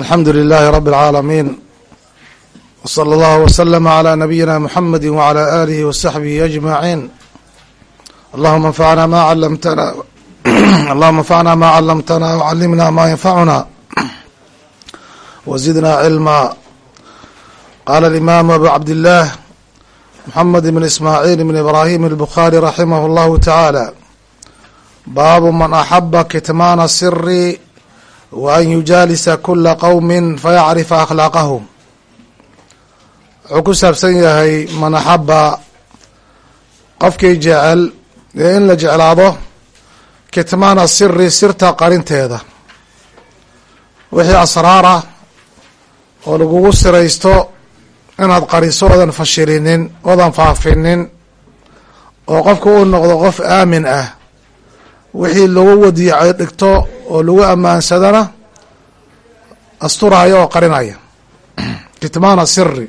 alxamdu لlh rb العaalamiin wslى اllah wslm عlى nabiyina mxamedi wعlى alihi وsaxbihi aجmaعin allahuma anfacna ma calamtana allahuma anfacna ma calamtana wcalimna ma yanfacuna wzidna cilma qala اlimam abu cabdiلlah mxamed bn ismaaعil bn ibrahim الbخarي raximah اllahu taعaalى baabu man axaba kitmaana siri wa an yujaalisa kula qowmi fayacrifa akhlaaqahum wuxuu ku saabsan yahay man axaba qofkii jecel ee in la jeclaado kitmaana siri sirta qarinteeda. Wixii asraara oo lagugu siraysto inaad qariso oodan fashilinin oodan faafinin oo qofka uu noqdo qof aamin ah wixii lagu wadiico dhigto oo lagu ammaansadana asturaya oo qarinaya. Kitmaana siri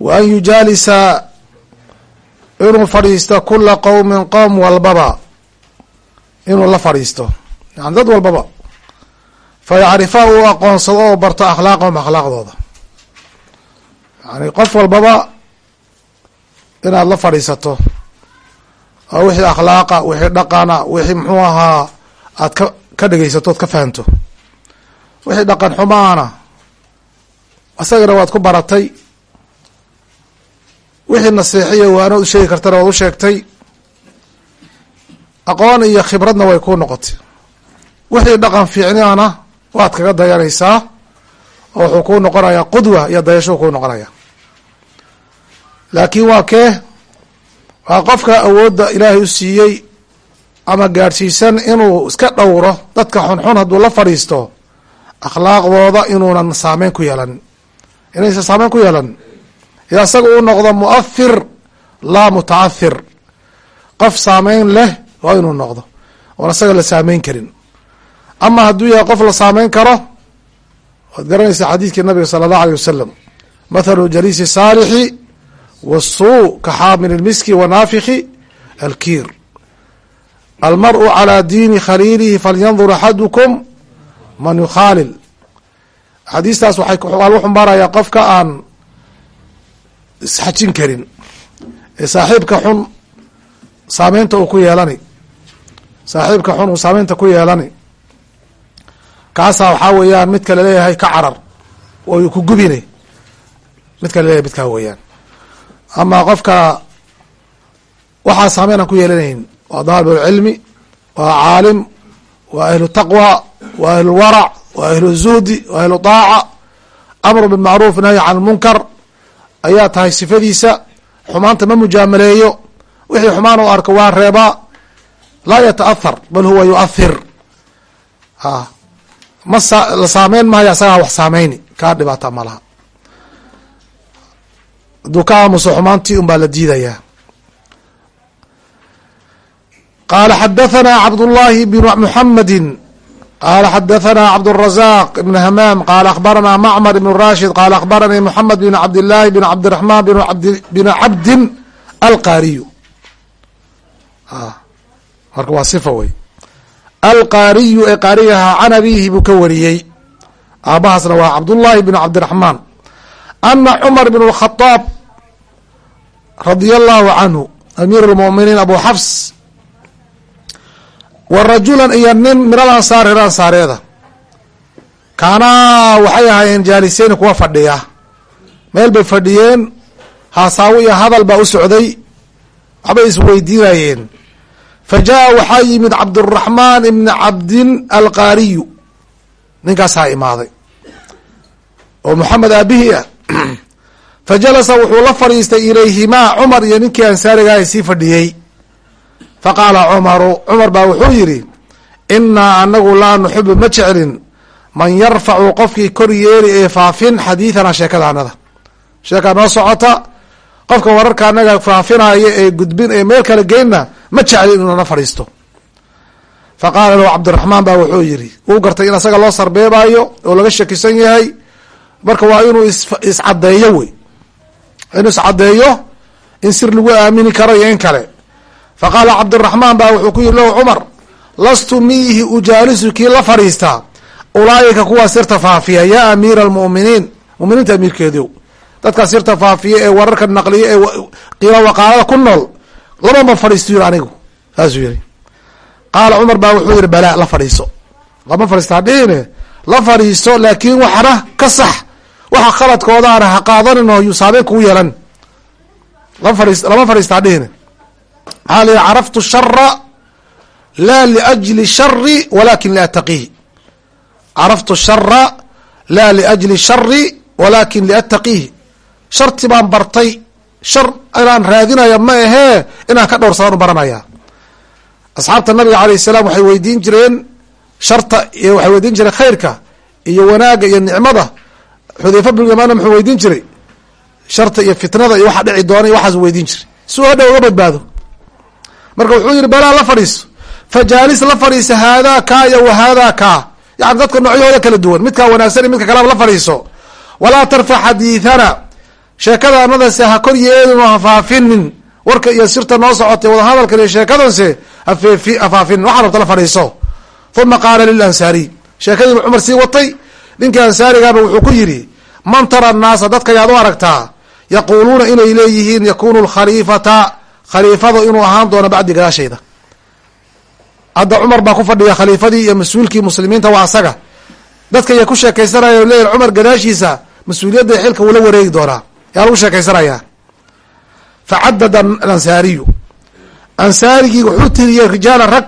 wa an yujaalisa inuu fadhiisto kula qowmin qowm walbaba. Inuu la fadhiisto. Yani dad walbaba. Fa yacrifa uu aqoonsado oo barto akhlaaqahum akhlaaqdooda. Yani qof walbaba inaad la fadhiisato oo wixii akhlaaqa wixii dhaqana wixii muxuu ahaa aad ka ka dhegeysato ood ka fahanto. Wixii dhaqan xumaana isagana waad ku baratay. Wixii nasiixiya waana u sheegi kartana waad u sheegtay. Aqoon iyo khibradna way ku noqotay. Wixii dhaqan fiicnana waad kaga dayanaysaa oo wuxuu kuu noqonayaa qudwa iyo dayashuu kuu noqonaya laakiin waa kee? Waa qofka awoodda ilaahay u siiyey ama gaadhsiisan inuu iska dhowro dadka xunxun hadduu la fadhiisto akhlaaqdooda inuunan saameyn ku yeelanin inaysan saameyn ku yeelanin ila isaga uu noqdo mu'ahir laa muta'ahir qof saameyn leh waa inuu noqdo oon isaga la saameyn karin. Ama hadduu yahay qof la saameyn karo waad garanaysaa xadiidkii nabiga sala allahu aleyh wasalam mathalu jaliisi saalixi wsuu ka xaamil اmiski wanaafikhi alkiir almarءu calى diini khaliilihi falyandur axadukum man yukhaalil xadiistaas waxay lagu xumbaarayaa qofka aan isxajin karin ee saaxiibka xun saameynta uu ku yeelani saaxiibka xun uu saameynta ku yeelani kaasaa waxaa weeyaan midka la leeyahay ka carar oo ku gubine midka la leeyahay midkaa weeyaan ama qofka waxaa saameyn aan ku yeelanayn waa daalib cilmi waa caalim waa ahlu taqwa waa ahlu warac waa ahlu zuhdi waa ahlu daaca amru bilmacruuf nahyi can lmunkar ayaa tahay sifadiisa. Xumaanta ma mujaamaleeyo. Wixii xumaan u arko waa reebaa. Laa yataahar bal huwa yuahir a ma la saameyn maayo asagaa wax saameyni. Kaa dhibaata ma laha. Hadduu ka aamuso xumaantii un la diidayaa qaala xadathana cabdullaahi bn muxamedi qaala xadathana cabdالrazaq ibn hamaam qaala akhbarana macmar ibn rashid qaala akhbaranii moxamed bn cabdillaahi bn cabdiraxman bn cabdin alqaariyu marka waa sifa wey alqaariyu ee qaarigahaa can abihi buu ka wariyey aabahaasna waa cabdullaahi bn cabdiraxmaan ana cumar bn اkhadaab radia allahu canhu amiir اlmuminiin abu xafs wa rajulan iyo nin min al ansaar reer ansaareeda kaanaa waxay ahaayeen jaaliseyn kuwa fadhiya. Meel bay fadhiyeen. Haasaawo iyo hadal baa u socday. Waxbay isweydiinayeen fa jaa waxaa yimid cabduraxmaan ibni cabdin alqaariyu. Ninkaasaa imaaday. Oo moxamed aabihi ah. Fa jalasa wuxuu la fadhiistay ilayhimaa cumar iyo ninkii ansaarigaah sii fadhiyey fa qaala cumaru cumar baa wuxuu yidhi innaa anagu laa nuxibu ma jeclin man yarfacu qofkii kor yeeli ee faafin xadiidanaa sheekada anada sheekaa noo socota qofka wararka anaga faafinaya ee gudbin ee meel kale geynna ma jeclin inuu nala fadhiisto. Fa qaala lahu cabdiraxmaan baa wuxuu yidhi uu gartay in asaga loo sarbeebaayo oo laga shakisan yahay marka waa inuu iscadeeyo wey. Inuu iscadeeyo in sir lagu aamini karo iyo in kale fa qaala cabdiraxmaan baa wuxuu ku yihi lahu cumar lastu miihi ujaalisu kii la fadhiistaa ulaaika kuwaa sirta faafiya yaa amiira almu'miniin. Muminiinta amiirkeedio dadkaa sirta faafiya ee wararka naqliya ee qiima waqaalada ku nool laba ma fadhiisto yiri anigu? Saasuu yiri qaala cumar baa wuxuu yihi balaa la fadhiiso. Lama fadhiista hadhihine la fadhiisto laakiin waxna ka sax. Waxa khaladkoodaana ha qaadanin oo yuu saameyn kugu yeelan. Lama fadhiis lama fadhiista hadhihine maxaa la caraftu shara laa liajli shari walakin liattaqihi caraftu shara laa liajli shari walakin liattaqihi sharti baan bartay shar inaan raadinaya ma ahee inaan ka dhowrsadaan u baranaya asxaabta nabiga alayh salaam waxay weydiin jireen sharta waxay weydiin jireen khayrka iyo wanaaga iyo nicmada xudayfa bnu yamaana muxuu weydiin jiray sharta iyo fitnada iyo waxa dhici doona iyo waxaas weydiin jiray si hadha uga badbaado marka wuxuu yihi balaa la fadhiiso. Fajaalis la fadhiisa haadaa kaa iyo wa haadaa kaa yani dadka noocyahooda kala duwan midkaa wanaagsan midka kalaba la fadhiiso. Walaa tarfac xadiithana. Sheekada anadase ha kor yeelin oo ha faafinin. Warka iyo sirta noo socotay wadahadalkan iyo sheekadanse hafeefi hafaafinin waxaa rabta la fadhiiso. Uma qaala lilansaariy sheekadiibu cumar sii watay. Ninkii ansaarigaaba wuxuu ku yidhi man tara annaasa dadka yaad u aragtaa yaquuluuna inay leeyihiin yakunu lkhaliifata khaliifada inuu ahaan doono bacdi gadaashayda. Hadda cumar baa ku fadhiya khaliifadii iyo mas'uulkii muslimiinta waa asaga. Dadka ya ku sheekaysanaya o leeyihiin cumar gadaashiisa mas'uuliyadda xilka wula wareegi doonaa. Yaa lagu sheekaysanayaa facadada alansaariyu ansaarigii wuxuu tiriyey rijaala rag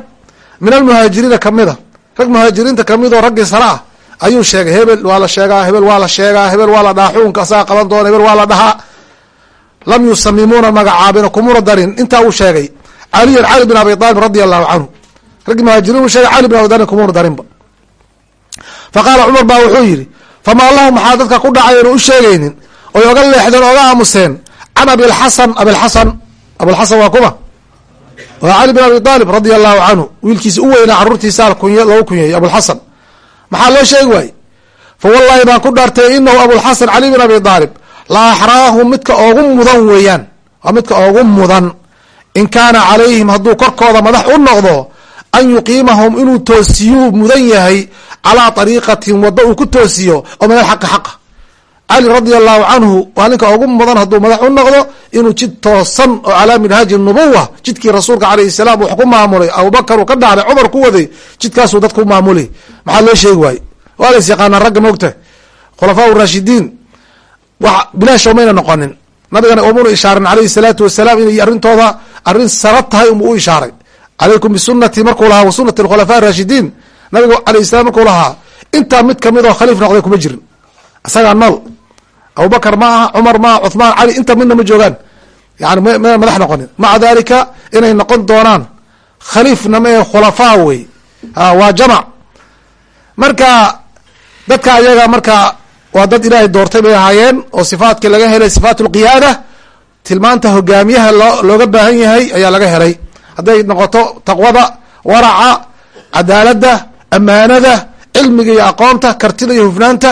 min almuhaajiriina kamida rag muhaajiriinta ka mid oo raggii sala ah ayuu sheegay hebel waa la sheegaa hebel waa la sheegaa hebel waa la dhahaa xukunka asaga qaban doona hebel waa la dhahaa lam yusamimuuna magacaabina kumuna darin. Intaa uu sheegay caliyan cali bin abi aalib radia allahu canhu raggii muhaajiriin uu sheegay cali bin abi aalib kumuna darinba. Fa cumar baa wuxuu yidhi famaa lahu maxaa dadka ku dhacay anu u sheegaynin? Oy oga leexdeen oga aamuseen? Can abilxasan abilxasan abulxasan waa kuma. Waa cali bin abi aalib radia allahu canhu wiilkiisi u weynaa caruurtiisa alkuny lagu kunyeeyey abulxasan maxaa loo sheegi waaye fa wallahi baan ku dhaartay inahu abulxasan cali bin abi aalib la axraahu midka oogu mudan weeyaan waa midka oogu mudan. In kaana calayhim hadduu korkooda madax u noqdo an yuqiimahum inuu toosiyuu mudan yahay calaa ariiqatin waddo uu ku toosiyo oo min alxaqi xaqa. Cali radia allahu canhu waa ninka ugu mudan hadduu madax u noqdo inuu jid toosan oo calaa minhaaji nubuwa jidkii rasuulka alayh salaam wax ku maamulay. Abubakar uu ka dhacday cumar ku waday jidkaasuu dadku maamulay. Maxaa loo sheegi waaye waa lays yaqaanaa ragga moogta khulafaa rashidiin wax bilaasho mayna noqonin. Nabigana umuna ishaarin alayhi salaatu wasalaam inay arrintooda arrin sara tahay unbu u ishaaray. Calaykum bisunati markuu lahaa wa sunati khulafaa rashidiin nabiga alayh salam markuu lahaa intaa mid ka mid oo khaliif noqday kuma jirin. Isagaa nool abubakar ma aha cumar maaha cuthmaan cali inta midna ma joogaan. Yani mayna madax noqonin. Maca dalika inay noqon doonaan khaliifna ma ee khulafaa wey waa jamac. Marka dadka ayaga marka waa dad ilaahay doortay bay ahaayeen oo sifaatkii laga helay sifaat lqiyaada tilmaanta hogaamiyaha loo looga baahan yahay ayaa laga helay. Hadday noqoto taqwada waraca cadaaladda amaanada cilmiga iyo aqoonta kartida iyo hufnaanta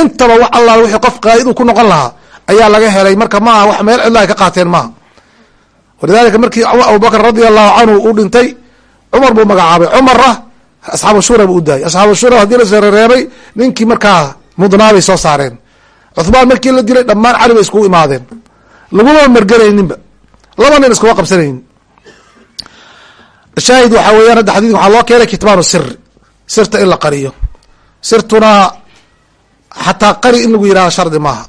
intaba wax allaal wixii qof qaa'id uu ku noqon lahaa ayaa laga helay. Marka ma aha wax meel cidla ay ka qaateen maaha walidalika markii abubakr radia allahu canhu uu dhintay cumar buu magacaabay. Cumara asxaabu shura buu u daayay. Asxaabu shura haddii la sarereebay ninkii markaa mudnaabay soo saareen. Cuthmaan markii la dilay dhammaan cali bay iskugu imaadeen. Laguma merganayninba laba nin iskuma qabsanaynin. Shaahid waxaa weeyaan hadda xadidka waxaa loo keenay kitmaanu siri sirta in la qariyo. Sirtuna xataa qari in lagu yihahdo shardi maaha.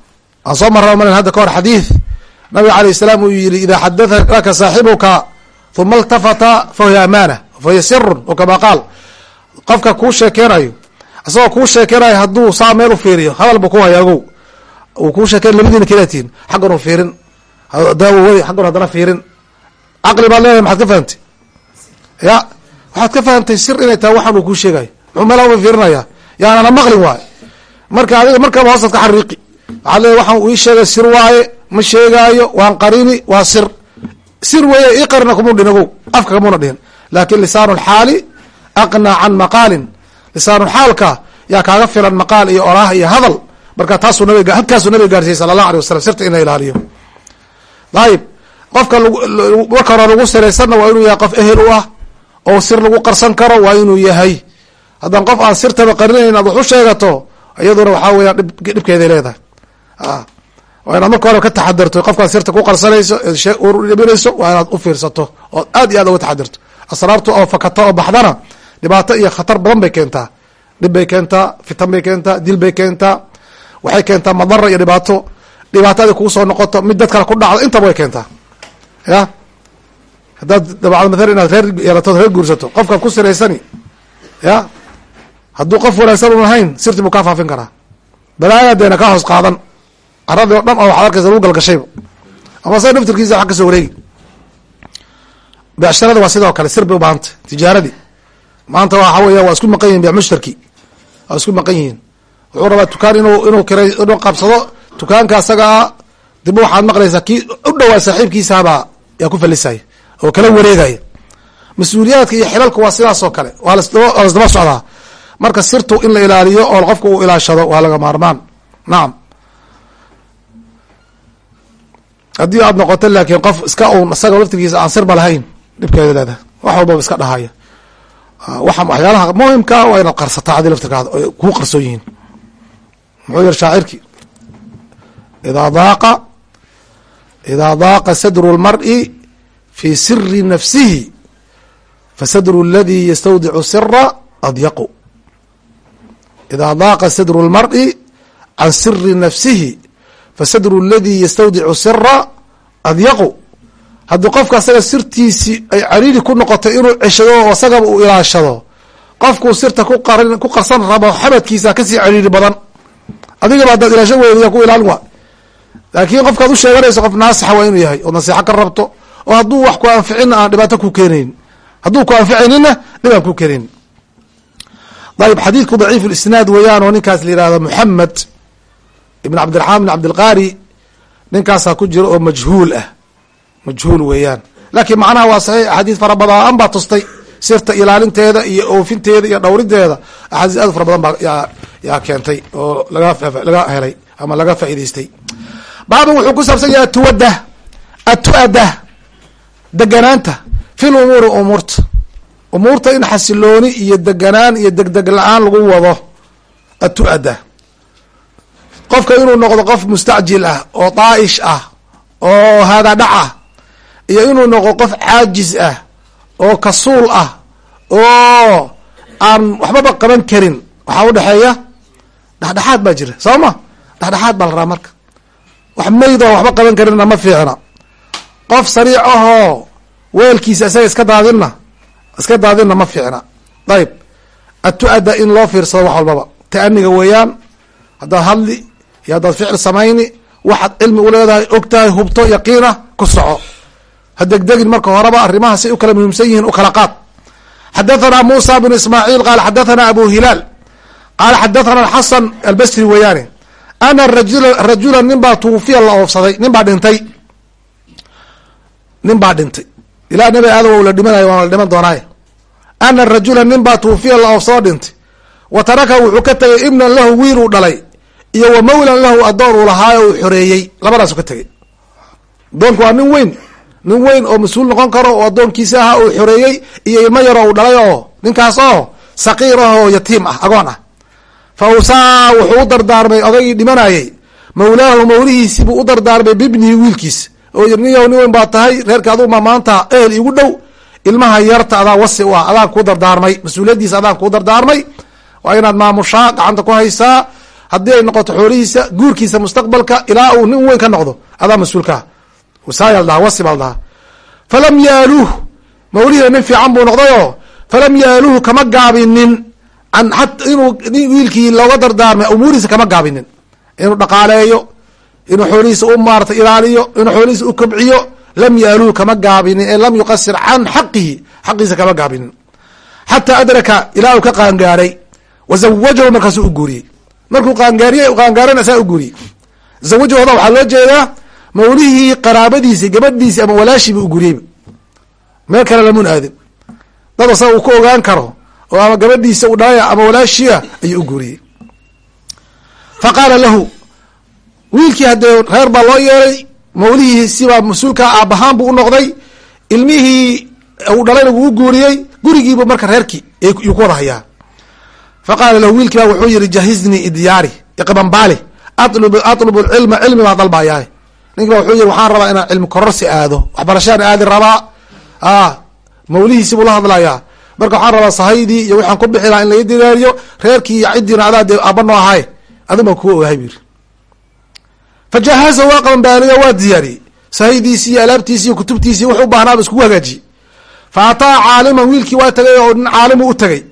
Aan soo marra malin hadda ka hor xadiid nabiga alayh salaam uu yihi idaa xadatha laka saaxibuka uma iltafata fahiya amaana fahiya sirun o kama qaal qofka kuu sheekeynayo isagoo kuu sheekeynayo hadduu saa meel u fiiriyo hadal bu ku haya ogow uu kuu sheekey labadiina kalatiin xaggan u fiirin. Daawowadi xaggan haddana fiirin. Caqli baad leedahay maxaad ka fahamtay? Ya waxaad ka fahamtay sir inay tahay waxaan uu kuu sheegayo muxuu meel uba fiirinaya? Yaanana maqlin waayo marka adiga markaba hoostaad ka xariiqi. Waxaad leedahy waxaan ii sheegay sir waaye ma sheegaayo waan qarini waa sir. Sir weeye ii qarina kumuu dhin afka kamuna dhihin. Laakin lisaanu lxaali aqnaa can maqaalin lisaanu xaalka yaa kaaga filan maqaal iyo oraah iyo hadal. Marka taasuu nabig halkaasuu nabiga gaarsiiyey sala allah alay wasalam sirta in la ilaaliyo ayib qofka marka lagu siraysanna waa inuu yahay qof ehel u ah oo sir lagu qarsan karo waa inuu yahay. Haddaan qof aan sirtaba qarinayn aad wax u sheegato iyaduna waxaa weeyaan dhib dhibkeeday leedahay. Waa inaad marka hore ka taxadirto qofkaad sirta ku qarsanayso dhibinayso waa inaad u fiirsato ood aad iyo aad uga taxadirto asraartu oo fakato oo baxdana dhibaato iyo khatar badan bay keentaa dhib bay keentaa fitan bay keentaa dil bay keentaa waxay keentaa madara iyo dhibaato. Dhibaatadii kugu soo noqoto mid dad kale ku dhacdo intaba way keentaa ya? Haddaad dabacdo mathala inaad reer yeelato reer guursato qofkaad ku siraysani ya? Hadduu qof wanaagsan un ahayn sirti buu kaa faafin karaa. Balaayadeena kaa hoos qaadan. Caradii o dhan oo waxaad lagu galgashayba ama sa naftirkiisa wax ka soo wareegi. Becsharada waa sidoo kale sir bay ubaahantay tijaaradii maanta waxa weya waa isku maqan yihiin bec mushtarki. Waa isku maqan yihiin. Wuxuu rabaa tukaan inuu inuu kiray inuu qabsado. Tukaanka asagaa dib waxaad maqlaysaa kii u dhawaa saaxiibkiisaabaa yaa ku falisaya oo kala wareegaya mas'uuliyaadka iyo xilalka waa sidaas oo kale. Waa waa lasdaba socdaa. Marka sirtu in la ilaaliyo oo qofka uu ilaashado waa laga maarmaan. Nacam haddii aad noqoto laakiin qof iska un isaga laftirkiisa aan sirba lahayn dhibkeeda leedahay wax walbaba iska dhahaya waxyaalaha muhimkaa waa inaad qarsataa adi laftirkaada oy kuu qarsoon yihiin muxuu yiri shaacirki idaa daaqa idaa daaqa sadru lmar'i fi siri nafsihi fasadru اladi ystawdicu sira adyaqu idaa daaqa sadru اlmar'i can siri nafsihi fasadru اladi ystawdicu sira adyaqu haddii qofka asaga sirtiisi ay cariiri ku noqoto inuu ceshado oo asagaba uu ilaashado qofkuu sirta ku qarsan rabo xabadkiisa ka sii cariiri badan. Adigaba haddaad ilaasho weyda ku ilaalin waa. Laakiin qofkaad u sheeganayso qof naasaxa waa inuu yahay oo nasiixo ka rabto oo hadduu wax ku anficina aan dhibaato ku keenayn hadduu ku anficaynina dhib aan ku keenayn ayb xadiidku daciif lisnaad weeyaan oo ninkaas la yihahdo moxamed ibn cabdiraxmaan bin cabdilqaari ninkaasaa ku jira oo majhuul ah majhuul weeyaan. Laakiin macnaha waa saxiix axaadiis fara badan baa tustay. Sirta ilaalinteeda iyo oofinteeda iyo dhowrideeda axaadiis aad fara badan baa yaa keentay oo laga laga helay ama laga faa'idaystay baaban wuxuu ku saabsan yahay atuwada atu-ada deganaanta fil umuuri umuurta umuurta in xasilooni iyo deganaan iyo degdeg la'aan lagu wado atu-ada qofka inuu noqdo qof mustacjil ah oo daa'ish ah oo haadadhac ah iyo inuu noqdo qof caajis ah oo kasuul ah oo aan waxbaba qaban karin. Waxaa udhexeeya dhexdhexaad baa jira soo ma? Dhexdhexaad baa la rabaa marka. Wax mayd oo waxba qaban karinna ma fiicna. Qof sariic ahoo weelkiisa isaga iska daadinna iska daadinna ma fiicna. Ayb atu-ada in loo fiirsado wax walbaba. Ta'aniga weeyaan haddaad hadli iyo haddaad ficil samayni waxaad cilmi uleedahay og tahay hubto yaqiinah ku soco ha degdegin marka horeba arrimaha say u kala muhiimsan yihiin u kala qaad. Xadathana musa bn ismaaciil qaala xadathana abu hilaal qaala xadathana xasan albasri weeyaane ana rajula nin baa tuufiya la oofsaday nin baa dhintay. Nin baa dhintay. Ilaa nabi aadam la dhimanayo waan la dhiman doonaaye. Ana rajula nin baa tuufiya la oofsadoo dhintay. Wa taraka wuxuu ka tegay ibnan lahu wiil uu dhalay iyo wa mawlan lahu adoon uu lahaayo uu xoreeyey. Labadaasu ka tegey adoonku waa nin weyn nin weyn oo mas'uul noqon karo oo addoonkiisa aha uu xoreeyey iyo ilmo yaroo uu dhalay oo ninkaas oo saqiir ah oo yatiim ah agoon ah. Fa awsaa wuxuu u dardaarmay odaygii dhimanayey mawlaahu mawlihiisiibuu u dardaarmay bibnihi wiilkiisa oo yiri niyow nin weyn baa tahay reerka aduma maanta ehel igu dhow. Ilmaha yarta adaa wasi u ah adaan kuu dardaarmay. Mas'uuliyaddiisa adaan kuu dardaarmay. Waa inaad maamushaa gacanta ku haysaa. Haddii ay noqoto xoolihiisa guurkiisa mustaqbalka ilaa uu nin weyn ka noqdo adaa mas'uulkaa wasaaya ladhaha wasi baa ladhahaa falam yaaluuh mawlihina nin fiican buu noqdayoo falam yaaluuhu kama gaabinin inuu wiilkii looga dardaarmay umuurihiisa kama gaabinin. Inuu dhaqaaleeyo inuu xoolihiisa u maarata ilaaliyo inuu xoolihiisa u kobciyo lam yaaluuhu kama gaabinin ee lam yuqasir can xaqihi xaqiisa kama gaabinin. Xataa adraka ilaa uu ka qaangaaray wazawajahu markaasuu u guuriyey. Markuu qaangaariye qaangaarana saa u guuriyey. Zawajahooda waxaa loo jeedaa mawlihii qaraabadiisi gabadhiisi ama walaashiiba u guriyeyba meel kale lamun aadin dad asaga uu ku ogaan karo oo ama gabadhiisa u dhalaya ama walaashia ayuu u guuriyey fa qaala lahu wiilkii haddee reer baa loo yeelay mawlihii sibaa mas'uulka aabbahaan buu u noqday ilmihii uu dhalayna wuu u guuriyey gurigiibu marka reerkii yuu ku wada hayaa faqaala lahu wiilkii baa wuxuu yihi jahiznii idyaari iqbambaali atlubu cilma cilmi baan dalbayaa ninki ba wuxuu yihi waxaan rabaa inaan cilmi kororsi aado waxbarashaan aadi rabaa. A mawlihiisi buu la hadlayaa. Marka waxaan rabaa sahaydii iyo waxaan ku bixi lahaa in laga diyaariyo reerkii iyo ciddiina adaa dee aaba noo ahay. Adin baan ogahay bu yiri fajahaza waa qabanbaaliyo waa diyaariyey sahaydiisi iyo alaabtiisi iyo kutubtiisi wuxuu baahnaaba iskugu hagaajiyey fa caaliman wiilkii waa tagay oo nin caalimu u tagay.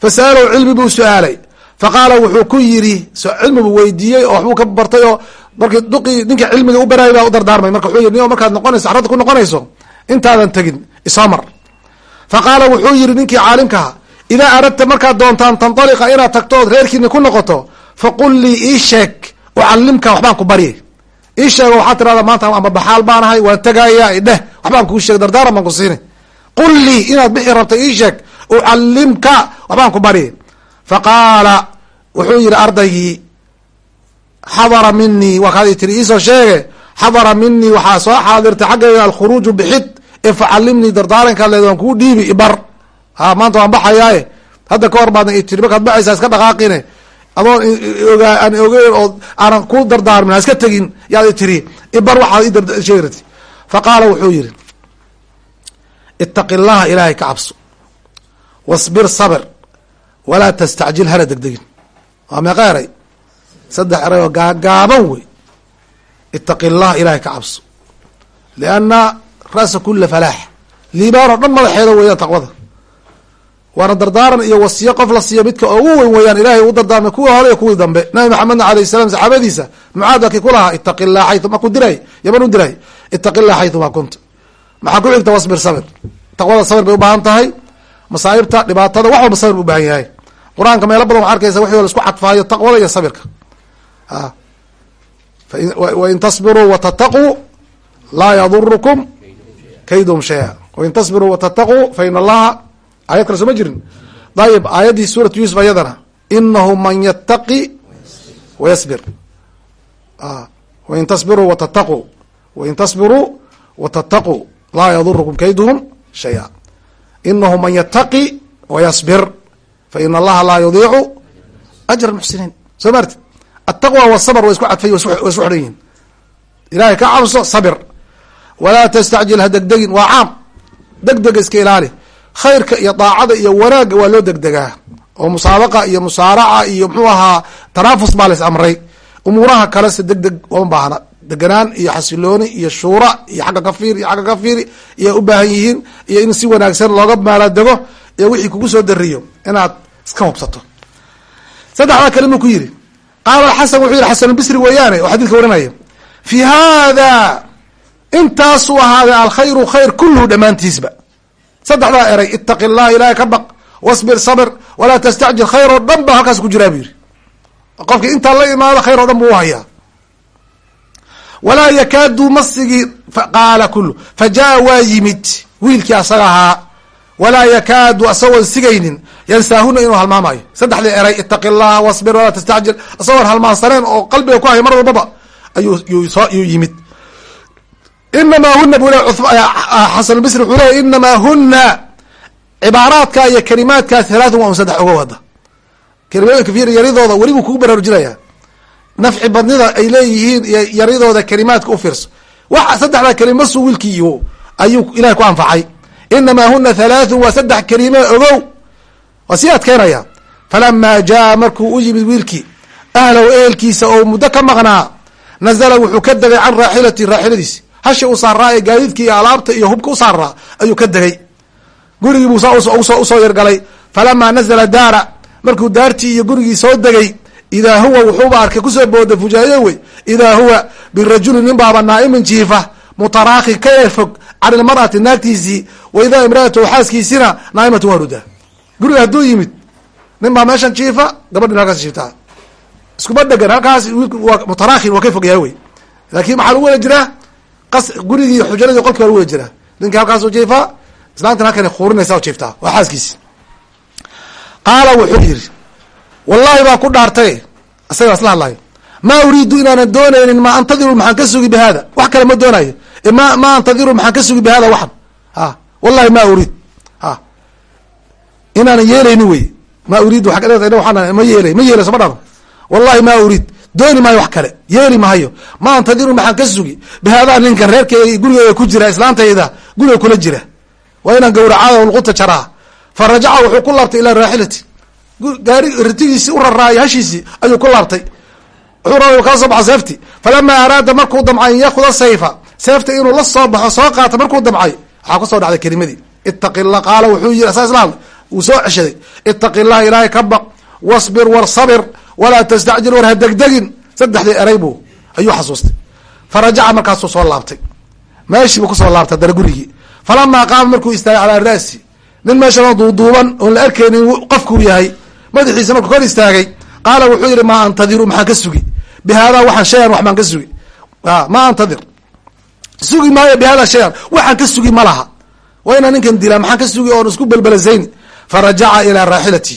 Fasa'alahu cilmi buu su'aalay. Faqaala wuxuu ku yiri cilmi buu weydiiyey oo waxbuu ka bartay oo marki duqii ninka cilmiga u baraayay baa u dardaarmay. Marka wuxuu yiri ni markaad noqonayso xarada ku noqonayso. Intaadan tegin isoo mar fa qaala wuxuu yihi ninkii caalimkaha idaa aradta markaad doontaan tantaliqa inaad tagto ood reerkiini ku noqoto faqul lii ii sheeg ucalimka waxbaan ku barye. Ii sheego waxaad tirahda maanta ama baxaal baanahay waan tegaya idheh waxbaan kuu sheeg dardaaran baan ku siini qul lii inaad bixi rabto ii sheeg ucalimka waxbaan ku barye. Fa qaala wuxuu yihi ardaygii xadara minii waa kaad tiri iisoo sheege xadara minii waxaa soo xaadirtay xaggayga alkhuruuju bixid ee facalimnii dardaarankaad leed waan kuu dhiibi ibar ha maanta waan baxayaaye hadda ka hor baadna i tiri markaad baxaysaa iska dhaqaaqine adoon aan ogeyn oo aanan ku dardaarmin ha iska tegin yaad i tiri ibar waxaad isheegi rati fa qaala wuxuu yihi itaqi llaha ilaahay ka cabso wasbir sabr walaa tastacjil hana degdegin waa meeqa eray saddex eray oo gaagaaban wey. Itaqi llah ilaahay ka cabso. Lianna ra'sa kula falaax. Liibaan oo dhan madaxeeda weeyaan taqwada. Waana dardaaran iyo wasiyo qof la siiyo midka ugu weyn weeyaan ilahay u dardaarmay kuwii hore iyo kuwii dambe. Nabi maxamedna alayh salam saxaabadiisa mucaad waa kii ku lahaa itaqi llah xayu markuu diray? Yaman u diray? Itaqi llah xayumaa kunta maxaa ku xigta wasbir sabir? Taqwada sabir bay ubaahan tahay. Masaa'ibta dhibaatada wax walba sabir bu ubahan yahay. Qur'aanka meelo badan waxaa arkaysa wixii la isku cadfaayo taqwada iyo sabirka wain tasbiruu watataquu laa yadurukum kaydum shaya. Wain tasbiruu watataquu fain allaha aayad kale soo ma jirin. Dayib aayaddii suuratu yuusuf ayadana inahu man yataqi wayasbir wain tasbiruu watataquu wain tasbiruu watataquu laa yadurukum kayduhum shaya. Inahu man yataqi wayasbir faina allaha laa yudiicu ajra muxsiniin soo maarti ataqwa wasabr way isku cadfay way isku xidhan yihiin ilahay ka cabso sabir walaa tastacjil ha degdegin waa caam degdega iska ilaali khayrka iyo daacada iyo wanaagga waa loo degdegaa oo musaabaqa iyo musaaraca iyo muxuu ahaa tanaafus baa la is amray umuuraha kalese degdeg uma baahna deganaan iyo xasilooni iyo shuura iyo xagga ka fiiri iyo xagga ka fiiri iyo u baahan yihiin iyo in si wanaagsan looga maaladego iyo wixii kugu soo dariyo inaad iska hubsato saddexdaa kalimuu ku yiri qaala xasan wuxuu yihi xasanulbisri weeyaane oo xadidka warinaya fi hada intaasuu ahaaday alkhayru khayr kulluhu dhammaantiisba saddexdaa eray itaqi llah ilaahay ka baq wasbir sabr walaa tastacjil khayr oo dhan ba halkaas ku jiraa bu yiri qofkii intaa la imaado khayr oo dhan buu uhayaa walaa yakaadu masigii qaala kulu fa jaa waa yimid wiilkii asaga ahaa walaa yakaadu asagoon sigaynin yansaahuna inuu halmaamayo saddexdii eray itaqi llaha wasbir walaa tastacjil isagoon halmaansaneen oo qalbiga ku haya mar walbaba ayuu yuu yimid. Inamaa huna bu xasanulbisri wuxuu leya inamaa huna cibaaraadka iyo kalimaadkaas halaatun waa un saddex ogo wada kelimooyinka fiir yaridooda weli buu kugu baraarujinaya nafci badnida ay leeyihiin iyo yaridooda kalimaadka u fiirso. Wax saddexdaa kelima su wiilkii iyo ayuu ilahay ku anfacay. Inamaa huna halaathun waa saddex kelima ogow waa sii adkeynaya falamaa jaa markuu u yimid wiilkii ahlow ehelkiisa oo muddo ka maqnaa nazala wuxuu ka degay can raaxilati raaxiladiisi. Hashi u saaraa ee gaadiidka iyo alaabta iyo hubka u saaraa ayuu ka degay. Gurigii buu u soo yargalay. Falamaa nazala daara markuu daartii iyo gurigii soo degay idaa huwa wuxuuba arkay ku soo booda fujaayo wey. Idaa huwa birajuli nin baaba naa'imin jiifa mutaraaki ka eefog can ilmar'ati naagtiisii wa idaa imraatu xaaskiisina naaimatu waruda guriga hadduu yimid nin baa meeshan jiifa gabadhin halkaas jiiftaa. Iskuma dhegan halkaas mutaraakin waa ka fogyahay wey. Laakin maxaa lagu wada jiraa qas gurigii xujaradii qolki baa lagu wada jiraa. Ninkii halkaasu jiifaa islaantan halkan kuurinaysa jiiftaa waa xaaskiisi qaala wuxuu yiri wallahi baan ku dhaartay isaga isla hadlayo maa uriidu inaanan doonaynin maa antadiru maxaan ka sugi bihada wax kale ma doonayo ma ma antadiru maxaan ka sugi bihada waxan? Ha wallahi ma uriid inaanan yeelaynin wey. Maa uriid ma yeelay ma yeelay soma dhano wallahi ma uriid dooni maayo wax kale yeeli maayo. Ma antadiru maxaan ka sugi bihaadaa ninkan reerkeyga gurigeyga ku jira islaantayda guriga kula jira. Waa inaan gawracada luqunta jaraa. Fa wuxuu ku laabtay ilaa raaxilati. Gaari ritigiisii u raraayay hashiisii ayuu ku laabtay. Wuxuu raba kala soo baxo seefti. Falamaa araada markuu damcay an yakuda sayfa seefta inuu la soo baxo soo qaato markuu damcay waxaa ku soo dhacday kelimadii itaqi la qaala wuxuu yiri saa isla wuu soo ceshaday. Itaqi llaha ilaahay ka baq wasbir war sabir walaa tastacjil war ha degdegin. Saddexdii eray buu ayuu xasuustay. Fa rajaca markaasuu soo laabtay. Meeshiibuu ku soo laabtay dana gurigii. Falamaa qaama markuu istaagay calaa ra'si nin meeshan duuduuban oon la arkaynin qofkuu yahay. Madaxiisa markuu kor istaagay qaala wuxuu yihi maa antadiru maxaan ka sugi? Bi haadaa waxaan shayan wax maan ka sugi. Maa antadir? Sugi maayo bi hada shayan waxaan ka sugi ma laha. Waa inaan ninkan dilaa maxaan ka sugi oon isku belbelasayn farajaca ilaa raaxilati.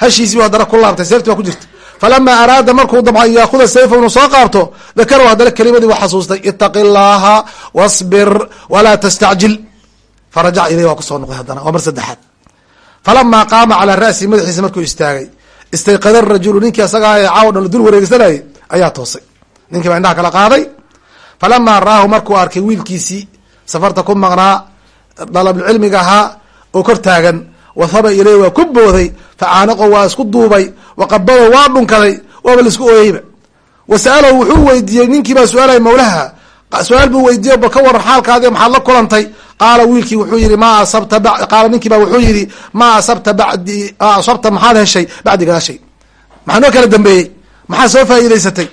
Hashiisii haddana ku laabtay seefti baa ku jirta. Falamaa araada markuu damca an yaakuda sayfa inuu soo qaabto dakarahu haddana kelimadii waa xasuustay itaqi llaha wasbir walaa tastacjil. Farajaca ileyh waa ku soo noqday haddana waa mar saddexaad. Falamaa qaama calaa ra'si madaxiisa markuu istaagay istayqada rajulu ninkii asagaa ee caawo dhan dul wareegsanayay ayaa toosay. Ninkii baa indhaha kala qaaday. Falamaa ra'aahu markuu arkay wiilkiisii safarta ku maqnaa dalabulcilmiga ahaa oo kor taagan wahaba iley waa ku booday facaanaqo waa isku duubay waqabado waa dhunkaday waaba la isku ooyeyba. Wa sa'alahu wuxuu weydiiyey ninkii baa su'aalay mawlaha su'aal buu weydiiyey bal ka waran xaalkaadi maxaad la kulantay? Qaala wiilkii wuxuu yihi maa asabta qaala ninkii baa wuxuu yihi maa asabta badi asabta maxaad heshay? Bacdi gadaashay maxaa noo kala dambeeyey? Maxaa soo faa'iidaysatay?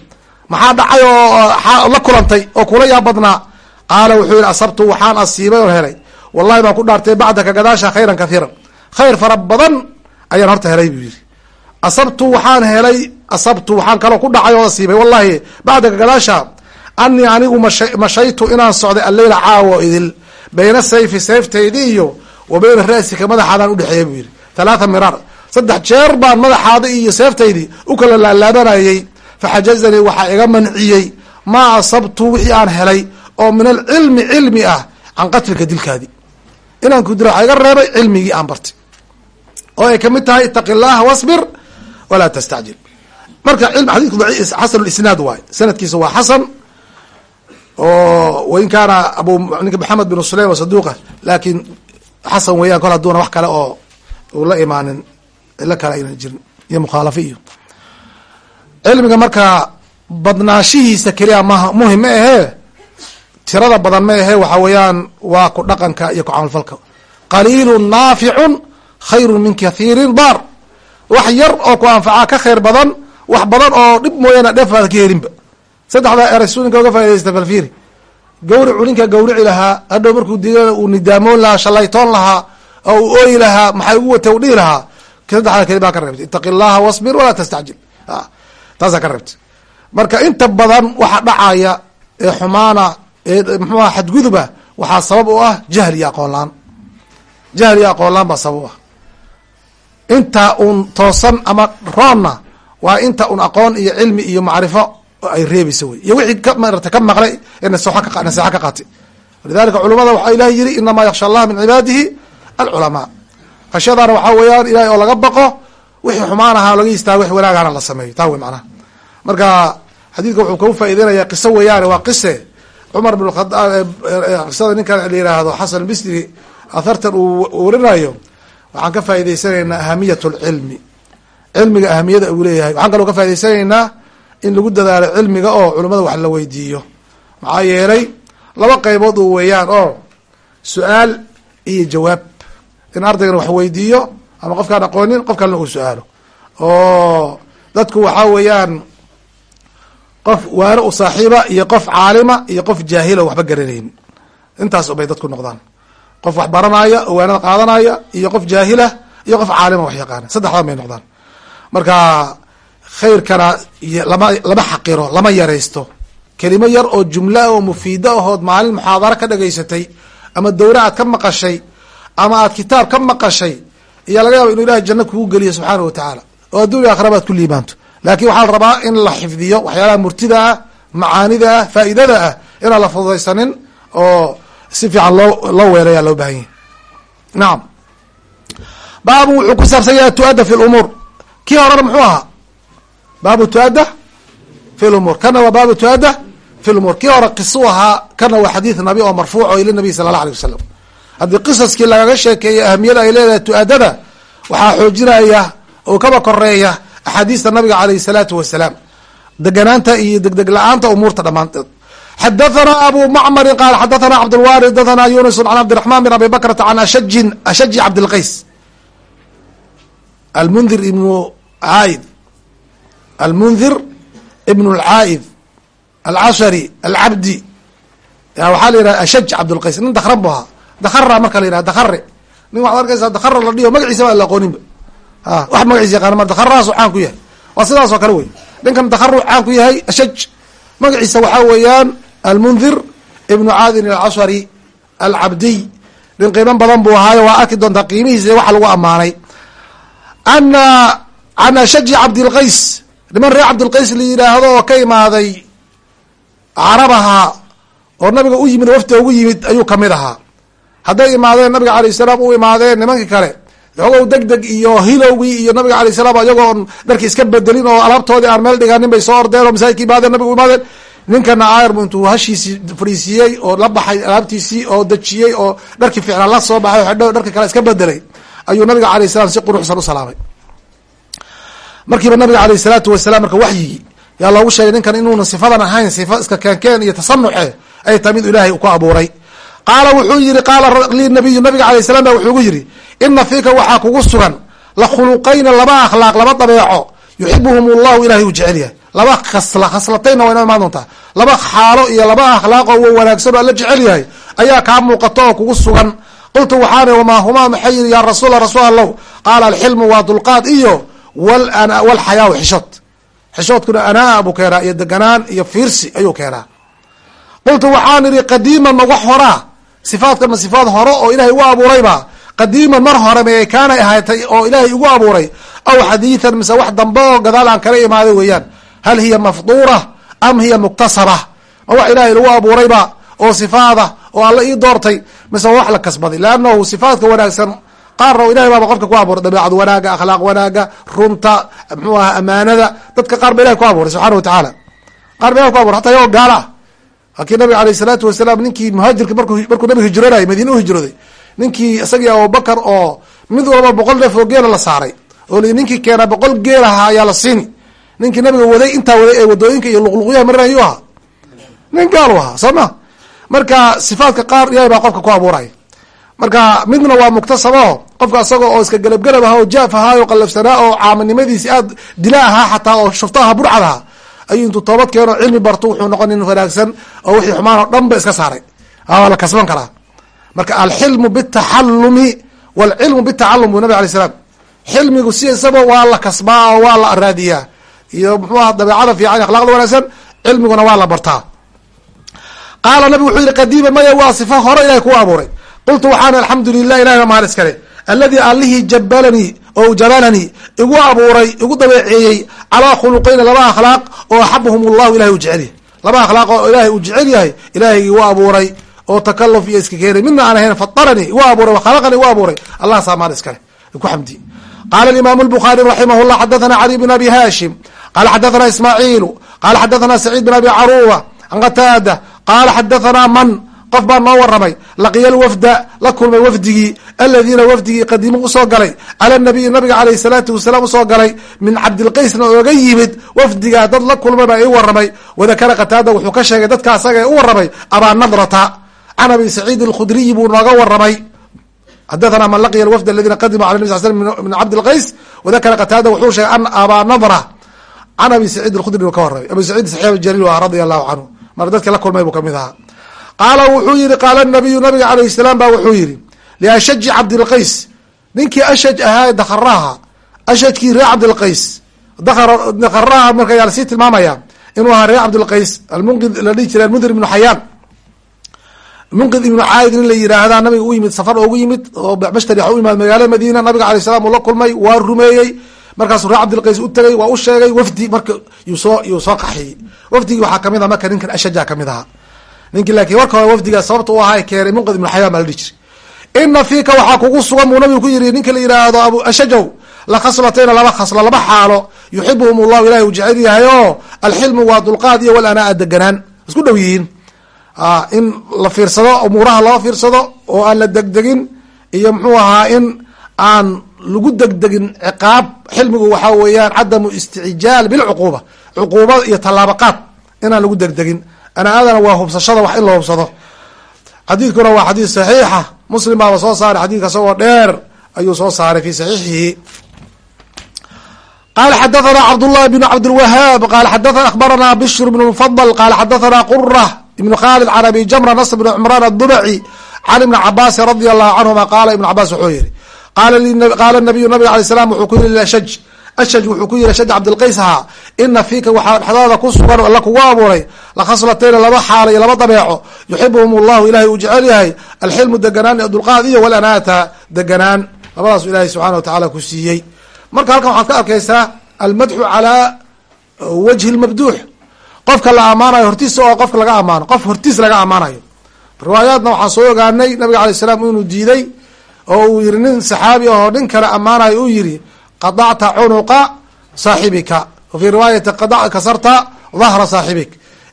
Maxaa dhacay oo la kulantay? Oo kula yaa badnaa? Qaala wuxuu yihi asabtu waxaan asiibay oon helay. Wallahi baan ku dhaartay bacdaka gadaasha khayran kathiiran khayr fara badan ayaan horta helay buu yihi asabtu waxaan helay asabtu waxaan kaloo ku dhacay oo asiibay wallahi bacdaka gadaasha anii anigu mashaytu inaan socday alleyla caawo idil. Bayna sayfi sayftaydi iyo wa bayna ra'sika madaxaadaan udhexeeya buu yihi thalaatha miraar. Saddex jeer baan madaxaada iyo seeftaydii u kala laalaabanayay faxajazanii waxaa iga manciyey maa asabtu wixii aan helay oo min alcilmi cilmi ah can qatlika dilkaadi. Inaan ku dilo iga reebay cilmigii aan bartay oo ay ka mid tahay itaqi llaha wasbir walaa tastacjil marka xadiidku xasan lisnaad waay. Sanadkiisa waa xasan oo wain kaana abu ninka maxamed bin sulaym saduqa laakin xasan weeyaan kol haduuna wax kale oo uu la imaanin cilo kale aynan jirin iyo mukhaalafa iyo. Cilmiga marka badnaashihiisa keliya ma muhiim ma ahee? Tirada badan ma ahee waxa weeyaan waa ku dhaqanka iyo ku camalfalka. Qaliilu naaficun khayru min kathiirin daar wax yar oo ku anfacaa ka khayr badan wax badan oo dhib mooyaane dheef baad ka helinba saddexdaa eray su ninka faa'idaysta falfiiri. Gawricu ninka gawrici lahaa hadhow markuu diga uu nidaamoon lahaa shalaytoon lahaa oo uu ooyi lahaa maxay ugu watay u dhihi lahaa saddexdaa keli baa ka reebtay itaqi llaha wasbir walaa tastacjil taasaa ka reebtay marka inta badan waxa dhacaya ee xumaana ee muxuuha xadguduba waxaa sabab u ah jahl iyo aqoon laan. Jahl iyo aqoon laan baa sabab u ah inta un toosan ama roonna waa inta un aqoon iyo cilmi iyo macrifo ay reebaysa wey. Iyo wixii marata ka maqlay ee naseexo ka qaatay. Walidalika culimada waxaa ilahi yiri inamaa yaksha allah min cibaadihi alculamaa. Khashyadaana waxaa weeyaan ilahay oo laga baqo wixii xumaan ahaa laga istaago wix wanaagana la sameeyo taa wey macnaha. Marka xadiidka wuxuu kau faa'ideynaya qiso weeyaane waa qise. Cumar bin khadaab qisada ninkan la yihaahdo xasan bisri athartan uu warinayo waxaan ka faa'idaysanaynaa ahamiyat lcilmi cilmiga ahamiyada uu leeyahay. Waxaan kaloo ka faa'idaysanaynaa in lagu dadaalo cilmiga oo culimada wax la weydiiyo. Maxaa yeelay laba qaybood uu weeyaan oo su'aal iyo jawaab. In ardaygan wax weydiiyo ama qofkaan aqoonin qof kalena uu su'aalo. Oo dadku waxaa weeyaan qof waano u saaxiiba iyo qof caalima iyo qof jaahila waxba garanayn. Intaas bay dadku noqdaan qof wax baranaya oo waanada qaadanaya iyo qof jaahila iyo qof caalima wax yaqaana. Saddexdan bay noqdaan. Marka khayrkana lama lama xaqiro lama yaraysto. Kelimo yar oo jumla oo mufiida ahood maalin muxaadaro ka dhageysatay ama dowra aad ka maqashay ama aad kitaab ka maqashay iyo laga yaaba inu ilahay janno kugu geliyo subxaana wa tacaala. Oo addunya akhiraba ad ku liibaanto. Laakin waxaa la rabaa in la xifdiyo waxyaalaha murtida ah macaanida ah faa'iidada ah inaan la fududaysanin oo si fiican loo loo weelaya loo baahan yahi nacam baabu wuxuu ku saabsan yahay tuadda fi lumuur kii horena muxuu ahaa? Baabu tuadda fi lumuur kana waa baabu tuadda fi lumuur kii hore qisu ahaa kana waa xadiid nabi oo marfuuc o ila nabiy sala allah alay wasalam haddii qisaskii lagaga sheekeeyo ahamiyada ay leedahay tu-aadada waxaa xoojinaya oo kaba koreeya axaadiista nabiga alayh salaatu wasalaam. Deganaanta iyo degdeg la'aanta umuurta dhamaanteed xadathana abu macmarin qaal xadathana cabdlwari xadathana yunus an cabdiraxman bin abi bakrata can ashajin ashaji cabdilqays almundir ibnu caaid almundir ibnu lcaaid alcashari alcabdi waxaa la yidhaha ashaj cabdilqays nin dakran bu ahaa dakara marka la yidhaha dakare nin waxad arkaysaa dakara la dhiyo magaciisa baa la aqooninba a wax magaciisa yaqaana ma dakarahaasu caan ku yahay waa sidaas kale wey ninkan dakaru caan ku yahay ashaj magaciisa waxaa weeyaan almundir ibnu caadin alcashari alcabdiy nin qiimo badan buu ahaayo waa arki doontaa qiimihiisa waxa lagu ammaanay. Ana can ashaji cabdilqays niman reer cabdilqays la yidhaahdo oo ka imaaday carabaha oo nabiga u yimid wafta ugu yimid ayuu ka mid ahaa. Hadday imaadeen nabiga alayh salaam u imaadeen nimankii kale. Xoogow deg deg iyo hilowgii iyo nabiga alay salaam iyagoon dharki iska bedelin oo alaabtoodii aan meel dhiganin bay soo ordeen oo masaajidka imaadeen nabiga u imaadeen ninkana aayarbu intuu hashiisii fariisiiyey oo la baxay alaabtiisii oo dejiyey oo dharkii ficnaa la soo baxay xedho dharki kale iska bedelay ayuu nabiga alayh salam si quruxsan u salaamay. Markiiba nabiga alayh salaatu wasalaam marka waxyigii yaa loogu sheegay ninkan inuuna sifadan ahayn sifa iska keenkeen iyo tasanuce ay tahay mid ilaahay ku abuuray. Qaala wuxuu yihi qaala linabiyu nabiga alayh salam ba wuxuu gu yihi ina fiika waxaa kugu sugan la khuluqayna laba akhlaaq laba dabeeco yuxibuhum llahu ilahay uu jecel yahay laba khasla khaslatayna waa ina imaan doontaa laba xaalo iyo laba akhlaaqoo wa wanaagsan oo alla jecel yahay ayaa kaa muuqato oo kugu sugan. Qultu waxaan wamaa humaa maxay yihi ya rasuula rasuul allow qaala alxilmu waa dulqaad iyo walxayaa xishood. Xishoodkuna anaa buu keenaa iyo deganaan iyo fiirsi ayuu keenaa. Qultu waxaan idhi qadiiman ma wax horaa sifaadkan ma sifaad hore oo ilahay u abuurayba? Qadiiman mar hore mayay kaanay ahaatay oo ilaahay igu abuuray? Aw xadiidan mise wax dambe oo gadaal aan kala imaaday weeyaan hal hiya mafduura am hiya muktasaba ma wax ilaahay lagu abuurayba oo sifaada oo alla ii doortay mise wax la kasbaday leannahu sifaadka wanaagsan qaarna o ilahay baaba qofka ku abuuray dabeecad wanaaga akhlaaq wanaaga runta mxuu aha amaanada dadka qaar ba ilahay ku abuuray subxana watacaala qaar ba ilahay ku aburay hataa iyagoo gaala ah nabiga alayh salaatu wasalaam ninkii muhaajirka marku markuu nabiga hijroonayay madiina u hijrooday ninkii isagii abubakar oo mid walba boqol neef oo geela la saaray oo ninkii keenaa boqol geelaha ayaa la siini ninkii nabiga waday intaa waday ee waddooyinka iyo luqluqyaha marinay yuu ahaa. Nin gaalu ahaa soo ma marka sifaadka qaar ilahay baa qofka ku abuuray. Marka midna waa muktasabo qofka isaga oo iska gelabgelab ahaa oo jaaf ahaa oo qalafsanaa oo caamanimadiisi aad dila ahaa xataa oo shufta aha burcad ahaa ayuu intuu toobad keeno cilmi barto wuxuu noqon nin wanaagsan oo wixii xumaan oo dhan iska saaray. Waa la kasban karaa. Marka alxilmu bitaxalumi walcilmu bitacalum bu nabig alay slam xilmigu si isaba waa la kasbaa oo waa la raadiyaa iyo mxuuaha dabeecada fiican akhlaqda wanaagsan cilmiguna waa la bartaa. Qaala nabigu wuxuu yihi qadiima maya waa sifa hore ilahay kuu abuuray. Qultu waxaan alxamdu lilah ilahina mahad iskale alladii allihii jabalanii o jabalanii igu abuuray igu dabeeceeyey calaa khuluqeyna laba akhlaaq oo axabuhum allahu ilahay u jecelyahay laba akhlaaq oo ilaahay uu jecel yahay ilaahay igu abuuray oo takaluf iyo iska keenay. Midna aan ahayn fadaranii igu abuuray wakhalaqanii igu abuuray. Allah saa mahad iskale ku xamdi. Qaala imaamu lbukhaari raximah llah xadathana cali bn abi haashim qala xadathana ismaaciilu qala xadathana saciid bn abi caruba an qataada qala xadathana man qof baa noo waramay laqiya lwafda la kulmay wafdigii aladiina wafdigii qadimu u soo galay cala nabiyi nabiga alayh salaatu wasalaam u soo galay min cabdilqaysna ooga yimid wafdigaa dad la kulmay baa ii waramay wadakara qataada wuxuu ka sheegay dadka asaga ee u waramay abaa nadrata can abi saciid اlkhudriyi buu nooga waramay xadathana man laqiya wafd aladina qadimuu ala nabi sal slm min cabdilqays wadakara qataada wuxuu sheegay an abaa nadra can abi saciid alkhudri ka waramay abi saciid saxiib jaliil ah radia allahu canhu mar dadka la kulmay buu ka mid ahaa qaala wuxuu yihi qaala nabiyu nabiga alayh salaam ba wuxuu yihi liashaji cabdilqays ninkii ashaj ahaa dakaraha ashajkii reer cabdilqays dakaraha marka yaa la sii tilmaamaya inuu ahaa reer cabdilqays almunqid la dhihi jiray almundir ibnu xayaan munqid ibnu caayid nin la yidhaahdaa nabiga u yimid safar oogu yimid oo bacmashtari u imaad magaalada madiina nabiga alay salam uu la kulmay waa rumeeyey markaasuu reer cabdilqays u tegay waa u sheegay wafdi marka yuu soo yuu soo qaxiyey wafdigii waxaa ka mid ah marka ninkan ashaja ka mid ahaa. Ninkii laakiin warka hore wafdigaa sababta u ahaa keenay munqid ibnu xayaan baa la dhihi jiray. Ina fiika waxaa kugu sugan buu nabigu ku yiri ninka la yidhaahdo abu ashajow lakhaslatayn laba khaslo laba xaalo yuxibuhum llahu ilahay uu jecel yahay alxilmu waa dulqaad iyo walanaa deganaan isku dhow yihiin. In la fiirsado umuuraha loo fiirsado oo aan la degdegin iyo muxuu ahaa in aan lagu degdegin ciqaab xilmigu waxaa weeyaan cadamu isticijaal bilcuquuba cuquuba iyo tallaabaqaad inaan lagu degdegin. Anaadana waa hubsashada wax in la hubsado. Xadiidkuna waa xadiid saxiixa. Muslim baaba soo saaray xadiidka isagoo dheer ayuu soo saaray fi saxiixihi. Qala xadathana cabdullahi bn cabdilwahaab qala xadathana akhbarana bishr bn mufadl qala xadathana qura ibn khalid can abi jamra nasr bn cumraan adubaci can ibni cabaasin radi allahu canhuma qaala ibn cabaas wuxuu yihi qaala nabiyu nabiga alay slam wuxuu ku yihi ashaj ashaj wuxuu ku yihi ashaj cabdilqays ahaa ina fiika waxaa dhexdooda ku sugan alla kugu abuuray lakhaslatayn laba xaala iyo laba dabeeco yuxibuhum llahu ilahay uu jecel yahay alxilmu deganaan iyo dulqaad iyo walanaata deganaan labadaasu ilahay subxana wa tacaala ku siiyey. Marka halkan waxaad ka arkaysaa almadxu calaa wajhi lmabduux qofka la ammaanayo hortiisa oo qofka laga amaano qof hortiis laga ammaanayo riwaayaadna waxaan soo ogaanay nabiga alay slam inuu diiday oo uu yihi nin saxaabi ahoo nin kale ammaanayo uu yihi qadacta cunuqa saaxibika. Wa fii riwaayati kasarta dahra saaxibik.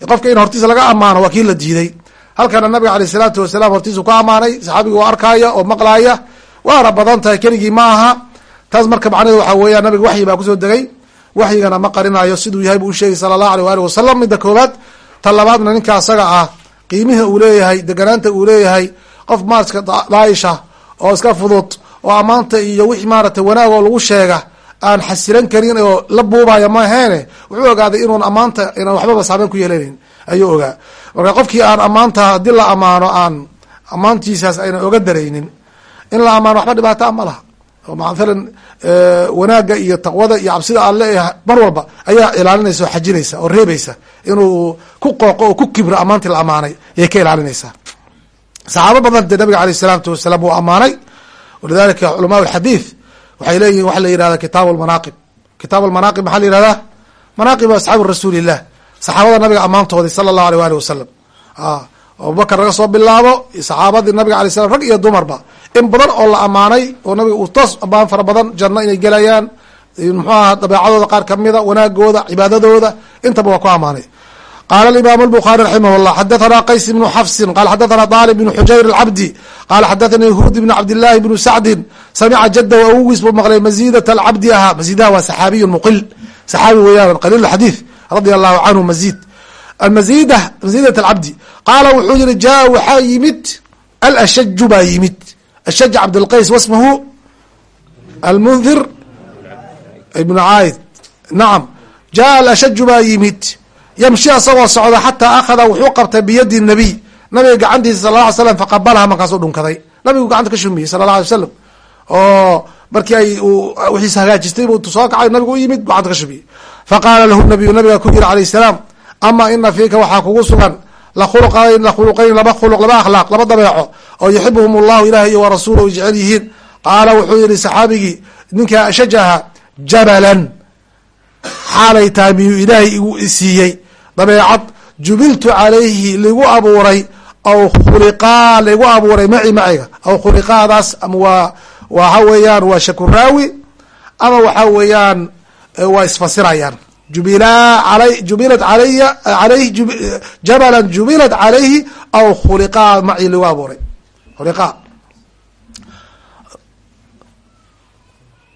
Qofka in hortiisa laga ammaano waa kii la diiday. Halkana nabiga aleyh salaatu wasalaam hortiisu ka ammaanay saxaabiga oo arkaya oo maqlaaya waana badan tahay keligii ma aha. Taas marka macnaheed waxaa weeyaan nabiga waxyi baa ku soo degay. Waxyigana ma qarinayo siduu yahay buu usheegay sala allahu aleyh waalih wasalam midda koobaad ta labaadna ninka asaga ah qiimihi uu leeyahay deganaanta uu leeyahay qof maaska daaisha oo iska fudud oo ammaanta iyo wixii maaratay wanaag oo lagu sheega aan xasilan karin oo la buubaya maaheene wuxuu ogaaday inuun ammaanta inaan waxbaba saameyn ku yeelanayn ayuu ogaa. Marka qofkii aan ammaanta haddii la ammaano aan ammaantiisaas ayna oga daraynin. In la ammaano waxba dhibaataa ma laha. Oo maalan wanaagga iyo taqwada iyo cabsida aan mar walba ayaa ilaalinaysa oo xajinaysa oo reebaysa inuu ku qooqo oo ku kibro ammaantii la ammaanay ayay ka ilaalinaysaa saxaabo badan dee nabiga aleyh salaatu wasalaam wuu ammaanay. Walidalika culamaa alxadiid waxay leeyihiin waxa la yihahda kitaab almanaaqib kitaab almanaaqib maxaa la yihahdaa manaaqibu asxaabi rasuulillah. Saxaabada nabiga ammaantoodii sala allahu aleyh waali wasalam abubakar laga soo bilaabo saxaabadii nabiga alay slam rag iyo dumarba. In badan oo la ammaanay oo nabiga uu toos ammaan fara badan janno inay gelayaan muxuu aha dabeecadooda qaar kamida wanaagooda cibaadadooda intaba waa ku ammaanay qala imam buaari raximah llah xadathana qays ibnu xafsin qal xadathana alib bn xujayr cabdi qaal xadathana yahuud ibn cabdilaahi bnu sacdin samica jada awogiis buu maqlay mazidat cabdi ahaa mazidaha waa saxaabiyu muqil saxaabi weeyaan qaliil xadiid radia allahu canhu mazid mazida mazidat cabdi qaala wuxuu yihi jaa waxaa yimid alashaju baa yimid ashaj cabdilqays wasmahu almundir ibnu caaid nacam jaa alashaju baa yimid yamshi asagoo socda xataa akhada wuxuu qabtay biyadi nabiy. Nabiga gacantiisa sala la ly slam faqabalaha markaasuu dhunkaday. Nabigu gacanta ka shumiyey sala la alay wasalam oo markii ay wixiis hagaajistay buu soo kacay nabigu u yimid gacanta ka shumiyey. Faqaala lahu nabiyu nabiga ku yiri alayh salaam ama ina fiika waxaa kugu sugan lakhuluqayn lakhuluqayn laba khuluq laba akhlaaq laba dabeeco oo yuxibuhum allahu ilaah iyo wa rasuulu ay jecel yihiin. Qaala wuxuu yihi saxaabigii ninkaa shajaha jabalan xaalay tahay miyuu ilaahay igu siiyey dabeecad jubiltu calayhi ligu abuuray aw khuliqaa ligu abuuray maci maciga aw khuliqaadaas ama waa waxa weeyaan waa shakuraawi ama waxa weeyaan waa isfasirayaan. Jubilaa ala jubilat alaya alayhi jabalan jubilat calayhi aw khuliqaa maci ligu abuuray. Khuliqaa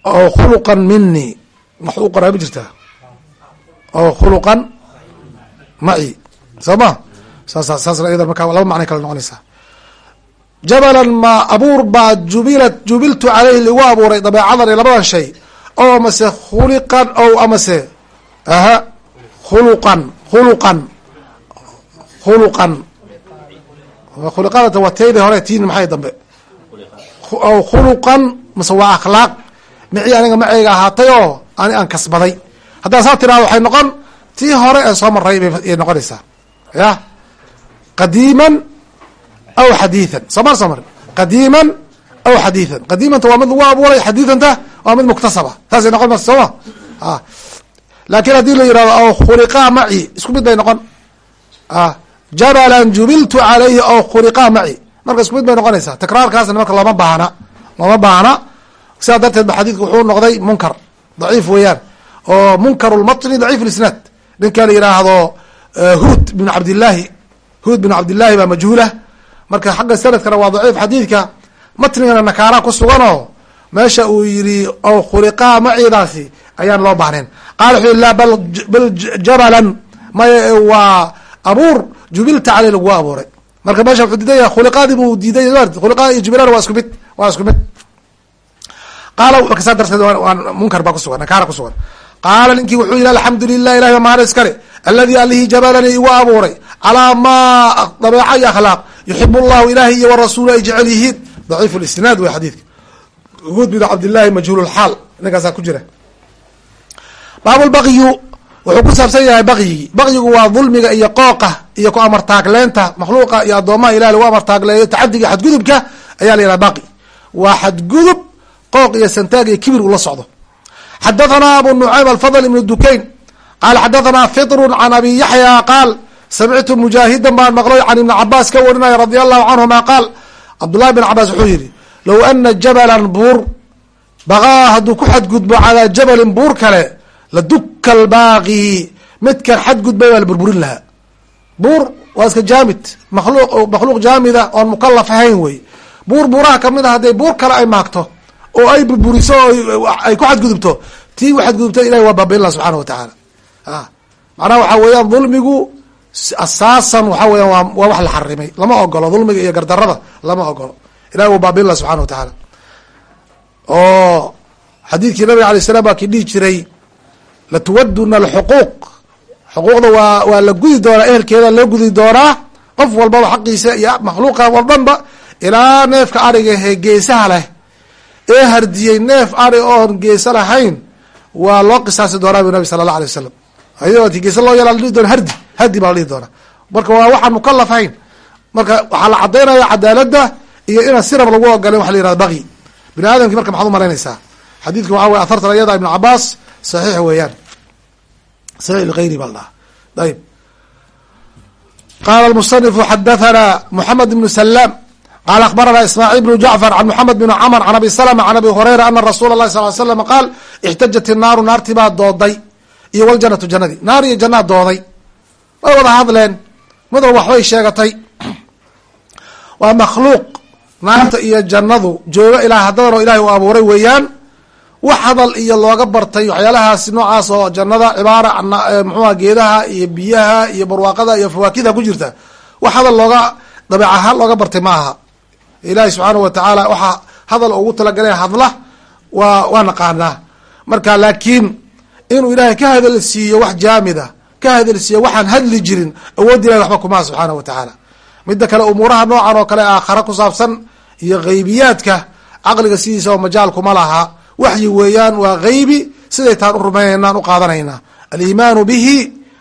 aw khuluqan mini wax qoraa ma jirtaa? Oo khuluqan maci soo ma saas saasna iyada markaa laba macnay kala noqonaysaa. Jabalan ma abuur baa jubilat jubiltu caleyhi lagu abuuray dabeecadan iyo labadan shay. Oo amase khuliqan o amase aha khuluqan khuluqan khuluqan khuliqadata waa tayda hore tiini maxay dambe? Aw khuluqan mase waa akhlaaq. Mici aniga maceyga ahaatay oo ani aan kasbaday. Haddaa saa tirahdo waxay noqon tii hore ee soo maray bay noqonaysaa. Ya? Qadiiman aw xadiian soo mar soo mar qadiiman aw xadiian qadiimanta waa mid lagu abuuray xadiidanta waa mid muktasaba. Taasay noqon maysa sooma a laakin haddii la yihahdo aw khuliqaa maci isku mid bay noqon. Jabalan jubiltu calayhi aw khuliqaa maci marka isku mid bay noqonaysaa. Takraarkaasna marka looma baahna. Looma baahna. Sidaa darteed ba xadiidku wuxuu noqday munkar. Daciif weeyaan. Oo munkar lmatni daciif lisnaad ninka la yihaahdo huud bin cabdillaahi huud bin cabdillahi baa majhuulah marka xagga sanadkana waa daciif xadiidka matnigana nakaara ku suganoo meesha uu yihi oo khuliqaa maciidaasi ayaan loo baahnayn. Qala wuxuu la bal bal jabalan. Maya waa abuur jubilta caley lagu abuuray. Marka meesha wuxuu diidan yahay khuliqaadii buu diiday khuliqaa iyo jubilaan waa isku mid waa isku mid. Qaala saa darteed munkar baa kusugan nakaara kusugan qaala ninkii wuxuu yihi alxamdu lilah ilahi mahad iskale aladi alihii jabalanii igu abuuray calaa ma dabeeca iyo akhlaaq yuxib llahu ilahi iyo warasuulu ay jecel yihiin daciif lisnaad wey xadiidka huud bin cabdillahi majhuul lxaal ninkaasaa ku jira baabulbaqyu wuxuu ku saabsan yahay bakyigi bakyigu waa dulmiga iyo qooqa iyo ku amartaagleenta makhluuqa iyo addoomaha ilahi lagu amartaagleeyo tacadiga xadgudubka ayaa la yihah baqi waa xadgudub qooq iyo santaag iyo kibir ula socdo xadathana abu nucaym alfadl ibnu dukayn qaala xadathana fitrun can abi yaxya qaal samictu mujaahidan baan maqloy can ibni cabaas ka warinaya radi allahu canhuma qaal cabdullahi bin cabaas wuxuu yihi low ana jabalan buur baqaa hadduu ku xadgudbo calaa jabalin buur kale laduka albaaqi midkan xadgudbay baa la burburin lahaa buur waa iska jaamid makhluuq makhluuq jaamida oon mukalaf ahayn wey buur buuraha ka mid a hadday buur kale ay maagto oo ay burburiso oo ay ku xadgudubto. Tii u xadgudubta ilahi waa baabain lah subxana wa tacaala macnaha waxaa weeyaan dulmigu asaasan waxa weyan waa waa wax la xarimay. Lama ogolo dulmiga iyo gardarada lama ogolo ilahi waa baabain lah subxana wa tacaala oo xadiidkii nabiga alay slam baa kii dhihi jiray latuwaduna alxuquuq. Xuquuqda waa waa la gudi doonaa ehelkeeda loo gudi doonaa qof walbaba xaqiisa iyo makhluuqa walbanba ilaa neefka ariga he geesaha leh ee hardiyey neef ari oon geesa lahayn waa loo qisaasi doonaa bu nabi sala allah alay wasalam ayadoo geesa loo yeela la dhihi doona hardi hardi baa la dhihi doonaa. Marka waa waxaan mukalaf hayn marka waxaa la cadaynaya cadaaladda iyo inaan sirab lagu ogolen waxa la yihahda baqyi bini aadamkii marka maxaad umalaynaysaa xadiidka waxa wey athartan ayada ibn cabaas saxiix weeyaan. Saxiix ligayri baa la dhaha qaala musanifu xadathana moxamed ibnu salaam qala akbarana ismaaciil bnu jacfar can moxamed bn camr can abi slma can abi hurayra ana rasuula اlahi sal slam qaal ixtajat inaaru naartii baa dooday iyo wljanatu jannadii naar iyo jannaa dooday way wada hadleen midal waxbay sheegatay waa makhluuq naarta iyo jannadu jooga ilaa haddadanoo ilahay u abuuray weeyaan wax hadal iyo looga bartay waxyaalahaasi noocaas oo jannada cibaara mxuha geedaha iyo biyaha iyo barwaaqada iyo fawaakida ku jirta wax hadal looga dabeec ahaan looga bartay ma aha ilaahi subxaanahu watacaala waxaa hadal ugu talagalay hadla waa waa naqaanaa. Marka laakiin inuu ilaahay ka hadal siiyo wax jaamida ka hadal siiyo waxaan hadli jirin awood ilahi waxba kumaha subxaanahu watacaala midda kale umuuraha noocan oo kale aakhara ku saabsan iyo geybiyaadka caqliga sidiisa oo majaal kuma laha. Waxyi weeyaan waa geybi siday taan u rumaynaynaan u qaadanaynaa. Aliimaanu bihi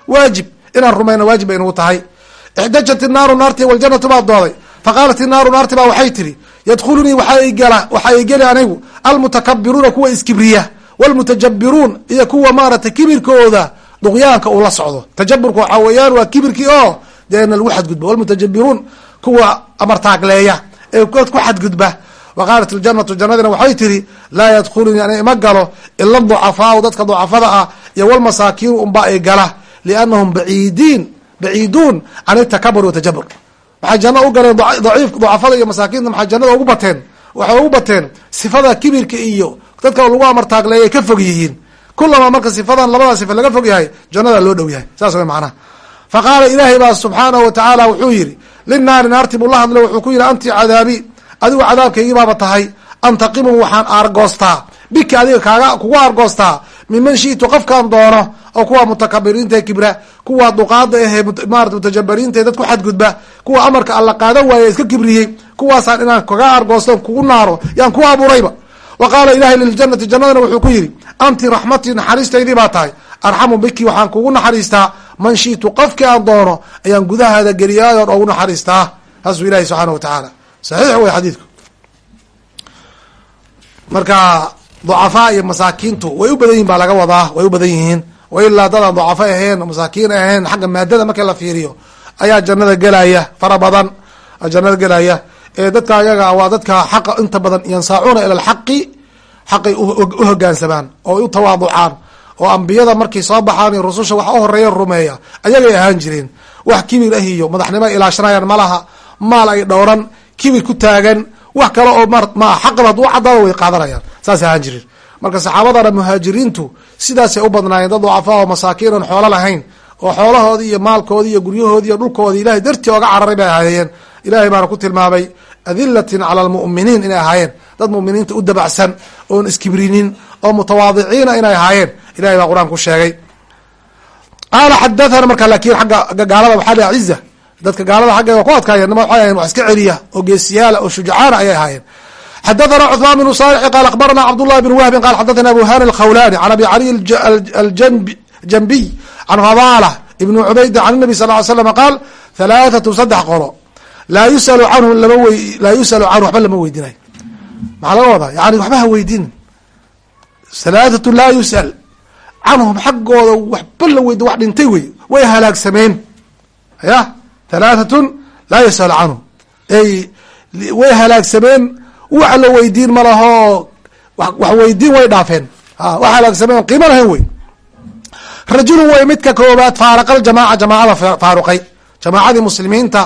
waajib inaan rumayna waajib bay nagu tahay. Ixdajat inaaru naarti waljanatu baa dooday faqaalat inaaru naarti baa waxay tihi yadkhulunii waxaa igeli anigu almutakabiruuna kuwa iskibriya wlmutajabiruun iyo kuwa maaragtay kibirkooda duqyaanka uu la socdo tajaburka waxaa weeyaan waa kibirkii oo deena lagu xadgudbo wlmutajabiruun kuwa amartaagleeya ee ku xadgudba wa qaalat iljanatu jannadina waxay tihi laa yadkhulunii ana ima galo ila ducafaau dadka ducafada ah iyo walmasaakiinu unba ay gala liannahum baciidiin baciiduun can itakabur watajabur maxay janno u galeen daciif ducafada iyo masaakiinta? Maxay jannada ugu bateen? Waxay ugu bateen sifada kibirka iyo dadka lagu amartaagleeyay ka fog yihiin. Kulama marka sifadan labada sifa laga fog yahay jannada loo dhow yahay. Saas way macnaha fa qaala ilaahay baa subxaanahu watacaala wuxuu yihi linaari naarti buu la hadlay wuxuu ku yihi anti cadaabi adigu cadaabkaygii baaba tahay antaqimu waxaan aargoostaa bika adiga kaaga kugu aargoostaa miman shitu qofkaan doono oo kuwa mutakabiriinta kibra kuwa duqaada ahe maarata mutajabariinta dad ku xadgudba kuwa amarka alla qaadan waaya iska kibriyey kuwaasaan inaan kaga aargoosto kugu naaro yaan ku abuurayba. Wa qaala ilahi liljanati jannadana wuxuu ku yihi anti raxmatii naxariistaydii baa tahay arxamu biki waxaan kugu naxariistaa man shitu qofkii aan doono ayaan gudahaada geliyaayoon ogu naxariistaa. Saasuu ilahi subxaana wa tacaala. Saxiix wey xadiidku. Marka ducafaa iyo masaakiintu way u badan yihiin baa laga wadaa way u badan yihiin. Wa ilaa dadaan ducafo ahayn masaakiin ahayn xagga maadada marka la fiiriyo ayaa jannada gelaya fara badan jannada gelaya ee dadka ayaga waa dadka xaqa inta badan yansaacuuna ila alxaqi xaqay u hogaansamaan oo u tawaaducaan oo ambiyada markay soo baxaan iyo rususha wax u horreeya rumeeya ayagay ahaan jireen wax kibir ah iyo madaxnimo ilaashanayaan malaha maal ay dhowran kibir ku taagan wax kale oo ma xaqaba hadduu cadaaba way qaadanayaan. Saas ahaan jireen marka saxaabadana muhaajiriintu sidaasay u badnaayeen dad ducafaa oo masaakiin oon xoolo lahayn oo xoolahoodii iyo maalkoodii iyo guryahoodii iyo dhulkoodii ilahay dartii oga cararay bay ahaayeen. Ilahay baana ku tilmaamay adilatin cala almu'miniin inay ahaayeen. Dad mu'miniinta u dabacsan oon iskibrinin oo mutawaadiciina inay ahaayeen. Ilahay baa qur'aan ku sheegay. Qaala xadathana marka laakiin agga gaalada waxaa la ciza dadka gaalada xaggeeda ku adkaayeen nima waxay ahayen wax iska celiya oo geesiyaala oo shujacaana ayay ahaayeen xadathana cثmaan بن صالح qال aخbarna cبdاللh بن wهb qال xadathna abu hani الkhawlani عن abi cali الjanbiy عan fadالة ibn cubayd عan النبي صل ل ly sلم qaal ثaلaثaة saddex qolo laa yusأl canhu lama w laa yusأl canhu waxba lama weydinayo maxaa laga wadaa yani waxba ha weydin ثaلaثaة laa yusأl canhum xaggooda waxba la weydi wax dhintay wey way halaagsameen ya halaatatun laa yasal canhu ey way halaagsameen wax la weydiin ma laho wax weydiin way dhaafeen wax halaagsameen qiimo lahayn wey rajulu way midka koobaad faaraqa aljamaaca jamaacada faaruqay jamaacadii muslimiinta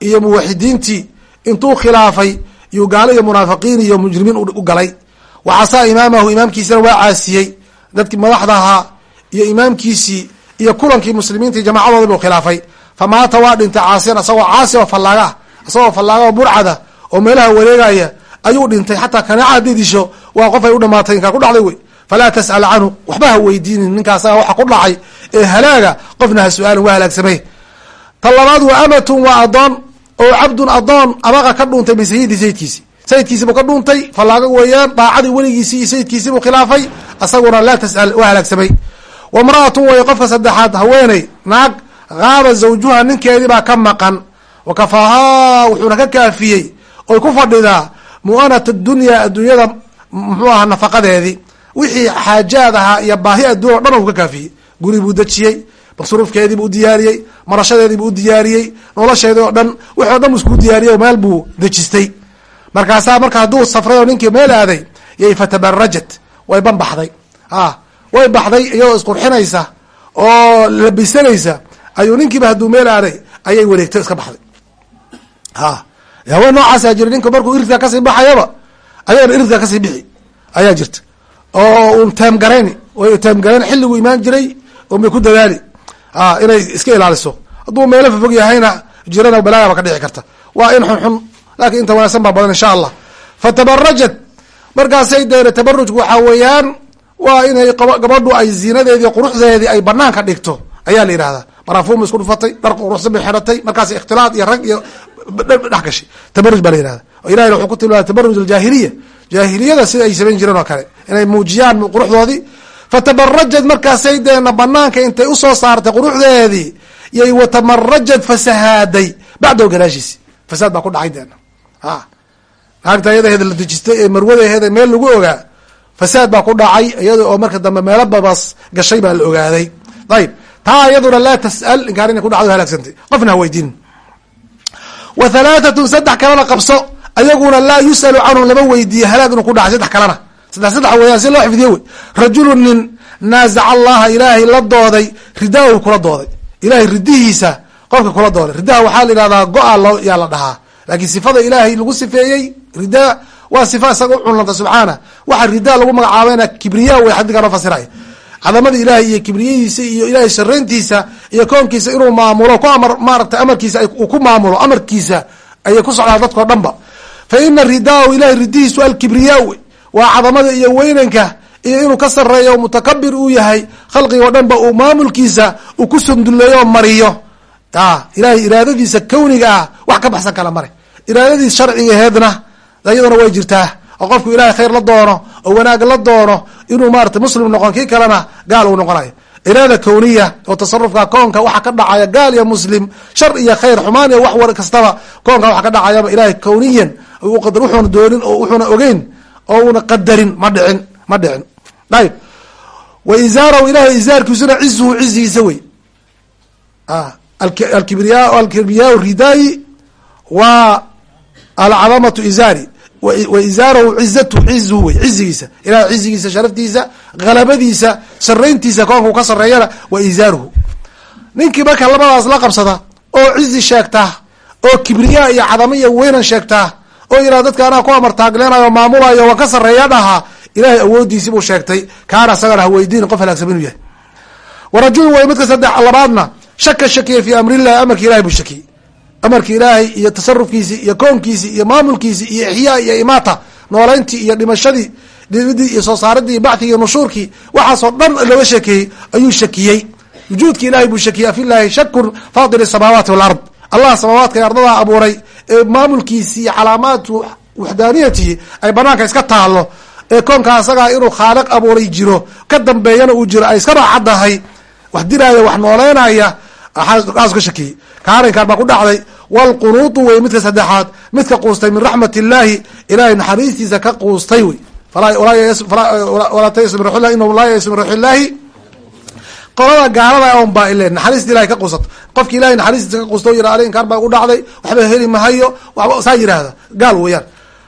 iyo muwaxidiintii intuu khilaafay iyuu gaalo iyo munaafiqiin iyo mujrimiin u galay wacasaa imaamahu imaamkiisana waa caasiyey dadkii madaxdahaa iyo imaamkiisii iyo kulankii muslimiinta iyo jamacadoodii buu khilaafay famaata waa dhintay caasiyan asagoo caasi oo fallaaga asagoo fallaaga oo burcada oo meelaha wareegaya ayuu dhintay. Xataa kaneeca hadday disho waa qof ay u dhamaatay inkaa ku dhacday wey. Falaa tas'al canhu waxba ha weydiinin ninkaasaga waxa ku dhacay ee halaaga qofna ha su'aalin waa halaagsamay ta labaad wa amatun waa adoon oo cabdun adoon abaqa ka dhuuntay min sayidi sayidkiisi. Sayidkiisi buu ka dhuuntay fallaaga weeyaan daacadii weligiisii iyo sayidkiisi buu khilaafay asaguna laa tas'al waa halaagsamay wamra'atun way qofka saddexaad haweeney naag haaba zawjuha ninkeedii baa ka maqan wa kafaahaa wuxuuna ka kaafiyey oy ku fadhidaa mu'anat dunya adduunyada muxuu ahaa nafaqadeedii wixii xaajaad ahaa iyo baahi adduun o dhan uu ka kaafiyey guri buu dejiyey masruufkeedii buu udiyaariyey marashadeedii buu udiyaariyey nolosheedii oo dhan wixi o dhan isku diyaariyey meel buu dejistay markaasaa marka hadduu safray oo ninkii meel aaday yay fatabarajat way banbaxday a way baxday iyadoo isqurxinaysa oo labisanaysa ayuu ninkiiba hadduu meel aaday ayay wareegtay iska baxday. Ha. Haween noocaasa jira ninku markuu iridka ka sii baxayaba ayagana iridka ka sii bixi. Ayaa jirta. Oo un taamgarayni way taamgarayn xilligu imaan jiray un bay ku dadaali. A inay iska ilaaliso. Hadduu meelo fofog yahayna jirana balaayaba ka dhici karta. Waa in xun xun laakin inta wanaagsan baa badan insha allah. Fatabarajat markaasay deena tabarujku waxaa weeyaan waa inay gabadhu ay ziinadeedii quruxdeedii ay banaanka dhigto ayaa la yidhahdaa barafuum isku dhufatay dhar quruxsan bay xeratay markaas ikhtilaad iyo rag iyo dhex gashay tabaruj baa la yihahda o ilahina wuxuu ku tilmaamay tabaruj aljaahiliya. Jaahiliyada sida ay samayn jireen oo kale. Inay muujiyaan quruxdoodii. Fatabarajad markaasay deena banaanka intay u soo saartay quruxdeedii yay watamarajad fasahaaday bacdahu gadaashiisi fasaad baa ku dhacay deena a naagta ayadaheeda la dejistay ee marwadaheeda meel lagu ogaa fasaad baa ku dhacay iyada oo marka dambe meelo babas gashay baa la ogaaday. Ayib taa iyaduna laa tas'al inkaan inay ku dhacdo halaagsantay. Qofna ha weydiin. Wa halaatatun saddex kalena qabso ayaguna laa yus'alu canhum lama weydiiye halaag inuu ku dhacay saddex kalena. Saddex saddex weeyaan si loo xifdiye wey rajulu nin naazaca allaha ilaahay la dooday ridaahu kula dooday. Ilahay ridihiisa qofka kula dooday. Ridaha waxaa la yihahdaa go-a loo yaa la dhahaa. Laakiin sifada ilaahay lagu sifeeyey ridaa waa sifa isaga u cunlanta subxaana. Waxa ridaa lagu magacaabayna kibriya wey xadigaa noo fasiraya cadamada ilaahay iyo kibriyadiisa iyo ilahay shareyntiisa iyo koonkiisa inuu maamulo ku amar maaragtay amarkiisa uu ku maamulo amarkiisa ayay ku socdaan dadkao dhan fa ina ridaahu ilahay ridihiisu alkibriyaa waa cadamada iyo weynanka iyo inuu ka sareeyo mutakabir uu yahay khalqiga o dhan ba uu maamulkiisa uu ku sunduleeyo o mariyo. A ilahay iraadadiisa kawniga ah wax ka baxsan kala mare. Iraadadiis sharcigaheedna iyaduna way jirtaa. Oo qofku ilahay khayr la doono oo wanaag la doono inuu maarata muslim noqon kii kalena gaal uu noqonayo iraada kawniya oo tasarufka koonka waxa ka dhacaya gaal iyo muslim shar iyo khayr xumaan iyo wax war kastaba koonka waxa ka dhacayaba ilahay kawniyan qadar wuxuuna doonin oo wuxuuna ogeyn oo una qadarin ma dhicin ma dhicin. Ayib wa izaarahu ilahay izaarkiisuna cizuhu cizigiisa wey. Alkibriya alkibriyaa ridaayi waa alcadamatu izaari wa izaarahu cizatu cizu wey cizigiisa ilahay cizigiisa sharaftiisa halabadiisa sarayntiisa koonku ka sareeyana wa izaaruhu. Ninkii marka labadaas la qabsada oo cizi sheegtaa oo kibriya iyo cadamo weynan sheegtaa oo yidhah dadka anaa ku amartaagleenayo maamulayo waan ka sareeya dhahaa ilahay awoodiisi buu sheegtay. Kaana isagana haweydiin qof halaagsan inuu yahay. Warajulun way midka saddex labaadna shaka shakiya fi amrillahi amarki ilahay buu shakiyey amarki ilaahay iyo tasarufkiisi iyo koonkiisi iyo maamulkiisi iyo ixyaa iyo imaata nooleyntii iyo dhimashadii dhimidii iyo soo saaridii iyo iyo nushuurkii waxaasoo dhan looga sheekeeyey ayuu shakiyey. Wujuudki ilahay buu shakiyey afilahi shakun faatir samaawaati walard allah samaawaadka ee ardadaa abuuray ee maamulkiisi iyo calaamaatu waxdaaniyatihi ay banaanka iska taalo ee koonka asagaa inuu khaaliq abuuray jiro ka dambeeyana uu jiro ay iska raacaddahay wax diraaya wax nooleynaya kaas ka shakiyey. Kaarinkaan baa ku dhacday wlqunuutu wey midka saddexaad midka quustay min raxmat illaahi ilahay naxariistiisa ka quustay wey laa raxillaahi qolada gaalada on baa ile naxariista ilahay ka quusato qofki ilahay naxariistiisa ka quusta o yira ale inkaan baa ugu dhacday waxba heli mahayo waba saa yirahda gaal weeyaan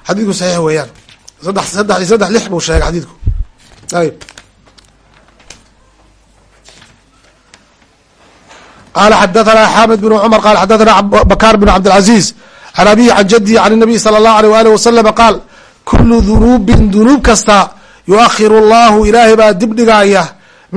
xadiidku saxiix weeyaan saddex saddex saddex lix buu sheegay xadiidku ayb qala xadathana xamed bn cmr qala xadathana bakar bn cabdilcaziz can abihi can jadihi can nabiy sala allahu aleyh waalih wasalama qaal kulu dunuubin dunuub kasta yuakhiru allahu ilaahay baa dibdhigaya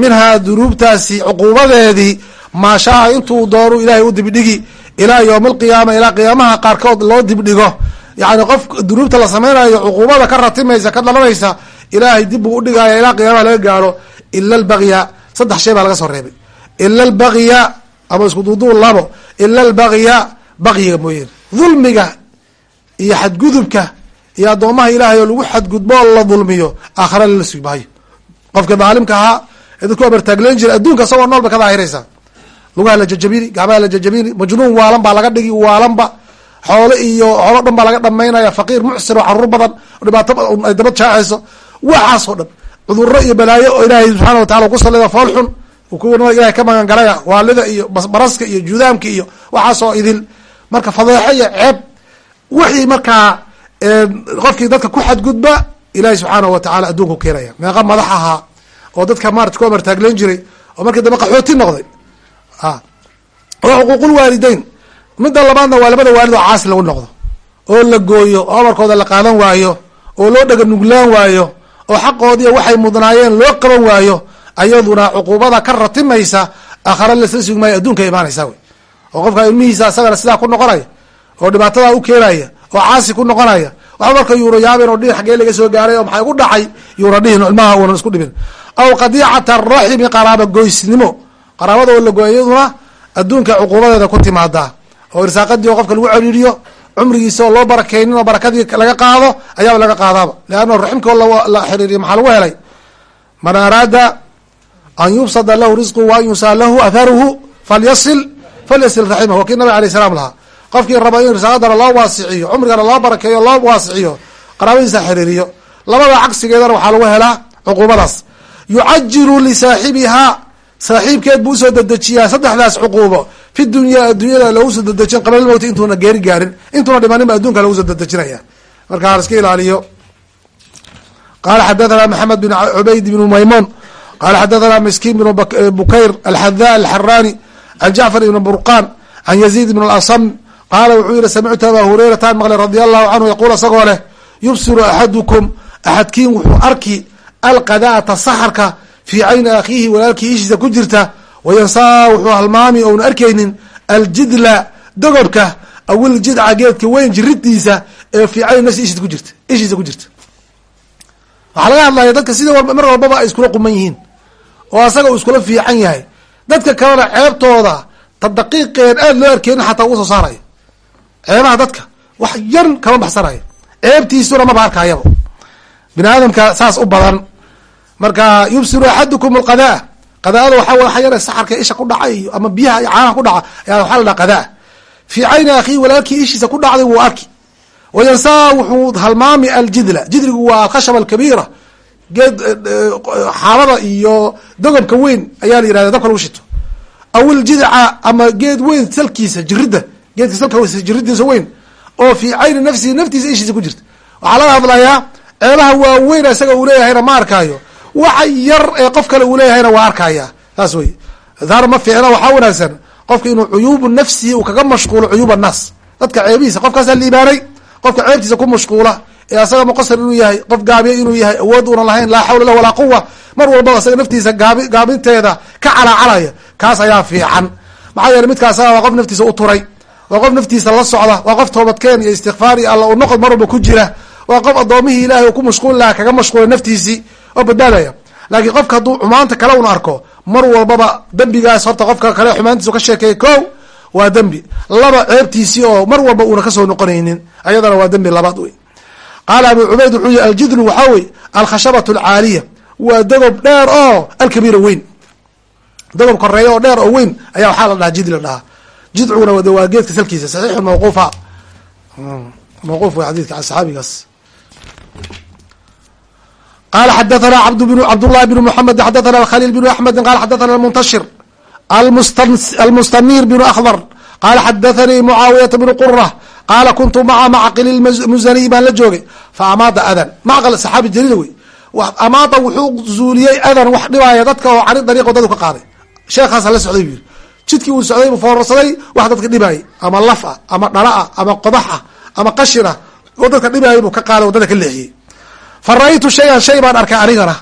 minhaa dunuubtaasi cuquubadeedii maa shaa intuu doono ilahay u dibdhigi ilaa yowma alqiyaama ilaa qiyaamaha qaarkood loo dibdhigo yani qof dunuubta la samaynayo cuquubada ka ratimaysa ka dhalanaysa ilaahay dib buu udhigaya ilaa qiyaamaha laga gaaro ila albagya saddex shay baa laga soo reebay ila albagya ama isku duuduub labo ila albagya bagyiga mooyeen. Dulmiga iyo xadgudubka iyo addoomaha ilaahay oo lagu xadgudbo oo la dulmiyo aakhara lala sugi maayo. Qofka daalimka ahaa ee dadku jira adduunka isagoo nool ba ka daahiraysaa lugaha la jajabini gacmaha la jajabini majnuun waalan baa laga dhigi waalanba xoole iyo xoolo dhan baa laga dhamaynaya faqiir mucsir oo carruur badan dhibaato ay daba jaacayso. Waxaasoo dhan cuduro iyo balaayo oo ilaahay subxaana watacala ku salida fool xun kuwa ilahay ka magan galaya waalida iyo baraska iyo judaamka iyo waxaasoo idil. Marka fadeexo iyo ceeb wixii markaa qofkii dadka ku xadgudba ilahay subxaanahu watacala adduunku keenaya. Meeqa madax ahaa oo dadka maarata ku amartaagleen jiray oo markii dambe qaxooti noqday. Oo xuquuqul waalideyn. Midda labaadna waa labada waalid oo caasi lagu noqdo. Oo la gooyo oo amarkooda la qaadan waayo oo loo dhega nuglaan waayo oo xaqoodiiyo waxay mudnaayeen loo qaban waayo ayaduna cuquubada ka ratimaysa aakhara lasla sugi maayo adduunka imaanaysa wey. oo qofka ilmihiisa asagana sidaa ku noqonaya oo dhibaatadaa u keenaya oo caasi ku noqonaya waxba marka yuuna yaabeen oo dhihin xaggee laga soo gaaray oo maxay ugu dhacay yuuna dhihin ilmaha uunan isku dhibin. aw qadiicata araximi qaraaba goysnimo qaraabada oo la gooy iyaduna adduunka cuquubadeeda ku timaadaa oo irsaaqadii oo qofka lagu celiiriyo cumrigiisa oo loo barakeynin oo barakadii laga qaado ayaaba laga qaadaaba. leanna raximka oo la xiriiriyo maxaa lagu helay? man araada an yubsada lahu risqu wa an yusaa lahu atharuhu falyasil falyasil raximah wa kii nabig alay salam lahaa qofkii raba in risaaqadana loo waasiciyo cumrigana loo barakeeyo loo waasiciyo qaraabadiisa xiriiriyo labada cagsigeedana waxaa lagu helaa cuquubadaas yucajilu lisaaxibihaa saaxiibkeed buu u soo dedejiyaa saddexdaas cuquubo fi dunya addunyada loogu soo dedejin qabla lmowti intuuna geeri gaarin intuuna dhimanin ba adduunka lagu soo dedejinaya marka hala iska ilaaliyo qala xadathana maxamed bin cubayd bn maymun qala xadathana miskiin bn bukayr alxada alxarani can jacfar ibn burqan can yaziid ibn asam qaala wuxuu yihi samictu aba hurayratan maqlay radi allahu canhu yaquul isagoo leh yubsiru axadukum axadkiin wuxuu arki alqadaata saxarka fii cayni akhiihi walaalkii ishiisa ku jirta wayansaa wuxuu halmaami ouna arkaynin aljidla dogobka awil jidca geedka weyn jiridiisa ee fii cayni nafsi ishiisa ku jirta waxaa laga hadlaya dadka sida mar walbaba ay iskula quman oo asaga uu iskula fiican yahay. Dadka kalena ceebtooda ta daqiiqeen aada loo arkeynin xataa uga soo saaraya. Ceebaha dadka wax yar kama baxsanayo ceebtiisuna maba arkayaba bini aadamka saas u badan. Marka yubsiru axadukum alqadaa. Qadaada waxaa waxa yare saxarka isha ku dhaca iyo ama biyaha iyo caanaha ku dhaca ayaa waxaa la dhaha qadaa. Fii cayni akhiihi walaalkii ishiisa ku dhacday wuu arki. Wayansaa wuxuu halmaami aljidla. Jidligu waa alkhashaba alkabiira xaabada iyo dogobka weyn ayaa la yihahda dabka lagu shito. Awil jidca ama geed weyn salkiisa jirida geedka salka jiridiisa weyn oo fii cayni nafsihi naftiisa ishiisa ku jirta. Waxaa laga hadlayaa ceebaha waaweyn isaga uu leeyahayna ma arkaayo. Waxa yar ee qof kale uu leeyahayna waa arkaya saas wey daar ma fiicna waxaa wanaagsan qofka inuu cuyuubu nafsihi uu kaga mashquulo cuyuub annaas. Dadka ceebihiisa qofkaasaa liibaanay qofka ceebtiisa ku mashquula ee asaga muqasir inuu yahay qof gaabiya inuu yahay awood una lahayn laa xawla lah walaa quwa mar walbaba asaga naftiisa gaabi gaabinteeda ka calaacalaya kaas ayaa fiican. Maxaa yeele midkaasaga waa qof naftiisa u turay waa qof naftiisa la socda waa qof toobadkeen iyo istikfaar iyo alla u noqod mar walba ku jira waa qof addoomihii ilahay uu ku mashquuli lahaa kaga mashquulay naftiisii oo badbaadaya. Laakiin qofka hadduu xumaanta kale un arko mar walbaba dembigaas horta qofka kale xumaantiisa ka sheekeeya ko waa dembi. Laba ceebtiisii oo mar walba uuna ka soo noqonaynin ayadana waa dembi labaad wey qaala abu cubayd wuxuu yihi aljidlu waxaa wey alkhashabat alcaaliya waa dagob dheer oo alkabiira weyn dagob koreeya oo dheer oo weyn ayaa waxaa la dhahaa jid la dhahaa jidcuguna waa geedka salkiisa saxiixu mawquufa mawquuf way xadidka can saxaabigaas qala xadathana cabdullahi bn mxamed xadathana khaliil bn axmedi qala xadathana almuntashir almustanir bn akhdar qala xadathanii mucaawiyata bn qura qaala kuntu maca macqil muzaniy baan la joogay fa amaada adan macqal saxaabi jaliil wey amaada wuxuu zuuliyey adan wax dhibaaya dadka oo cani dariiq wadadu ka qaaday sheekhaasa la socday bu yiri jidkii uu socday buu foorarsaday wax dadka dhibaayay ama laf ah ama dhala ah ama qodax ah ama qashir ah oo dadka dhibaayay buu ka qaaday waddada ka leexiyey fa ra'aytu shay-an shay baan arkay anigana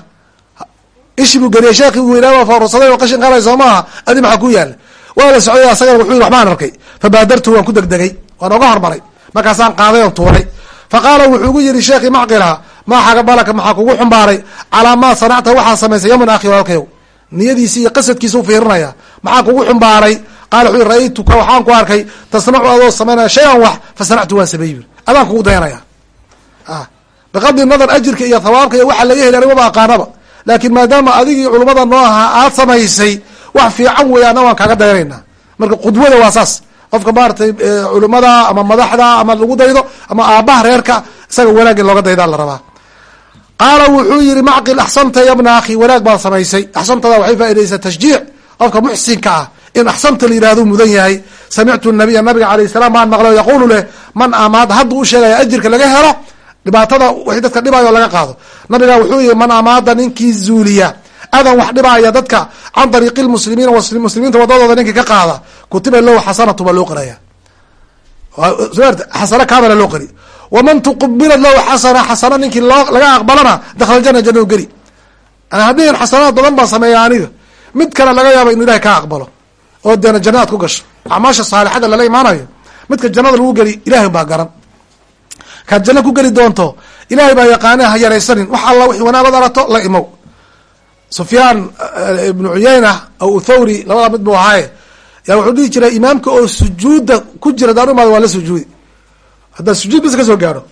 ishi buu geliyay sheekii weynaa baa foorarsaday oo qashin qalay soo maaha adi maxaa ku yaalla waa la socday asagana wuxuu waxbaan arkay. Fa baadartu waan ku degdegay waan oga hormaray markaasaan qaaday oon tuuray. Fa qaala wuxuu gu yihi sheekii macqilaha maa xaga balaka maxaa kugu xumbaaray. Calaa maa sanacta waxaa samaysay yaman akhi walaalkayow niyadiisi iyo qasadkiisa u fiirinaya maxaa kugu xumbaaray? Qaala wuxuu ra'aytuka waxaan ku arkay tasnacu adoo samaynaya shay-an wax fa waan sameey yiri adaan kugu dayanaya. Biqadri nadar ajirka iyo thawaabka iyo waxa laga heli anigaba aqaanaba. Laakiin maadaama adigii culummada noo ahaa aad samaysay wax fiican weeye anna waan kaaga dayanayna marka qudwada waa saas. Qofka maaratay culimada ama madaxda ama lagu daydo ama aabaha reerka isaga wanaag in looga daydaa la rabaa. Qaala wuxuu yihi macqil axsanta yabna akhi wanaag baan samaysay. Axsantada waxay faaidaysaa tashjiic. Qofka muxsinka ah in axsanta la yihahdo mudan yahay. Samictu nabiya nabiga alayh salaam baan maqlo yaquulu leh man amaad hadduu u sheegaya ajirka laga helo dhibaatada wixii dadka dhibayo laga qaado. Nabiga wuxuu yihi man amaada ninkii zuuliya adan wax dhibaaya dadka can dariiqi lmuslimiina muslimiinta wadadooda ninkii ka qaada kutiba low xasanatu baa loo qoraya xasano kaamala loo qori waman tuqubilat lahu xasana xasano ninkii laga aqbalana dakhala jana jana geli hadhihin xasanaad badan baan sameeya aniga mid kale laga yaaba inu ilahay kaa aqbalo oo deena jannaad ku gasho acmaasha saalixada lala imaanayo midka jannada lagu geli ilahay baa garan kaad janno ku geli doonto ilahay baa yaqaane ha yaraysanin wax alla wixii wanaagod arato la imow sufyaan ibnu cuyayna aw thawri labada mid buu ahaaye. Yaa wuxuu dhihi jiray imaamka oo sujuudda ku jira daan umaado waa la sujuudi. Haddaad sujuud bis ka soo gaaro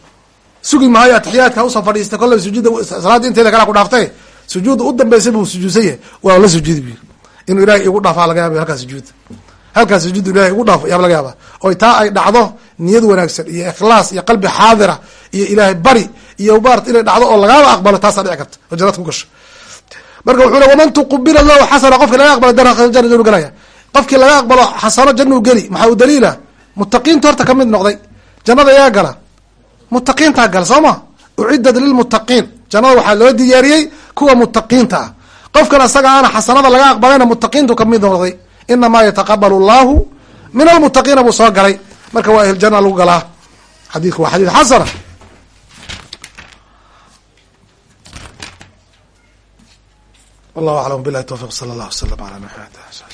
sugi maayo atixiyaadka u soo fadhiista kollay sujuudda salaadda inteeda kalaa ku dhaaftay. Sujuudda u dambeysay buu sujuudsan yahay waa la sujuudi bu yiri inuu ilahay igu dhaafaa laga yaaba halkaa sujuudda halkaa sujuudda ilahay igu dhaafo yaaba laga yaaba. Oy taa ay dhacdo niyad wanaagsan iyo ikhlaas iyo qalbi xaadira iyo ilaahay bari iyo marat inay dhacdo oo lagaaba aqbalo taasaa dhici karta oo ku gasho marka wuxuu waman tuqubila lahu xasana qofki laga janu gelaya qofkii laga aqbalo xasano januu geli maxaa u daliila? Mutaqiinta horta ka mid noqday. Jannada yaa gala. Mutaqiintaa gala soo ma? Ucidad lilmutaqiin jannada waxaa loo diyaariyey kuwa mutaqiinta ah. Qofkan isaga aana xasanada laga aqbalayna mutaqiintu ka mid noqday. Inamaa yataqabalu allahu min almutaqiina buu soo galay. Marka waa ahljanna lagu galaa. Xadiidku waa xadiid xasana wallahu aclam bilahi towfiq sala allah wasalam ala nabi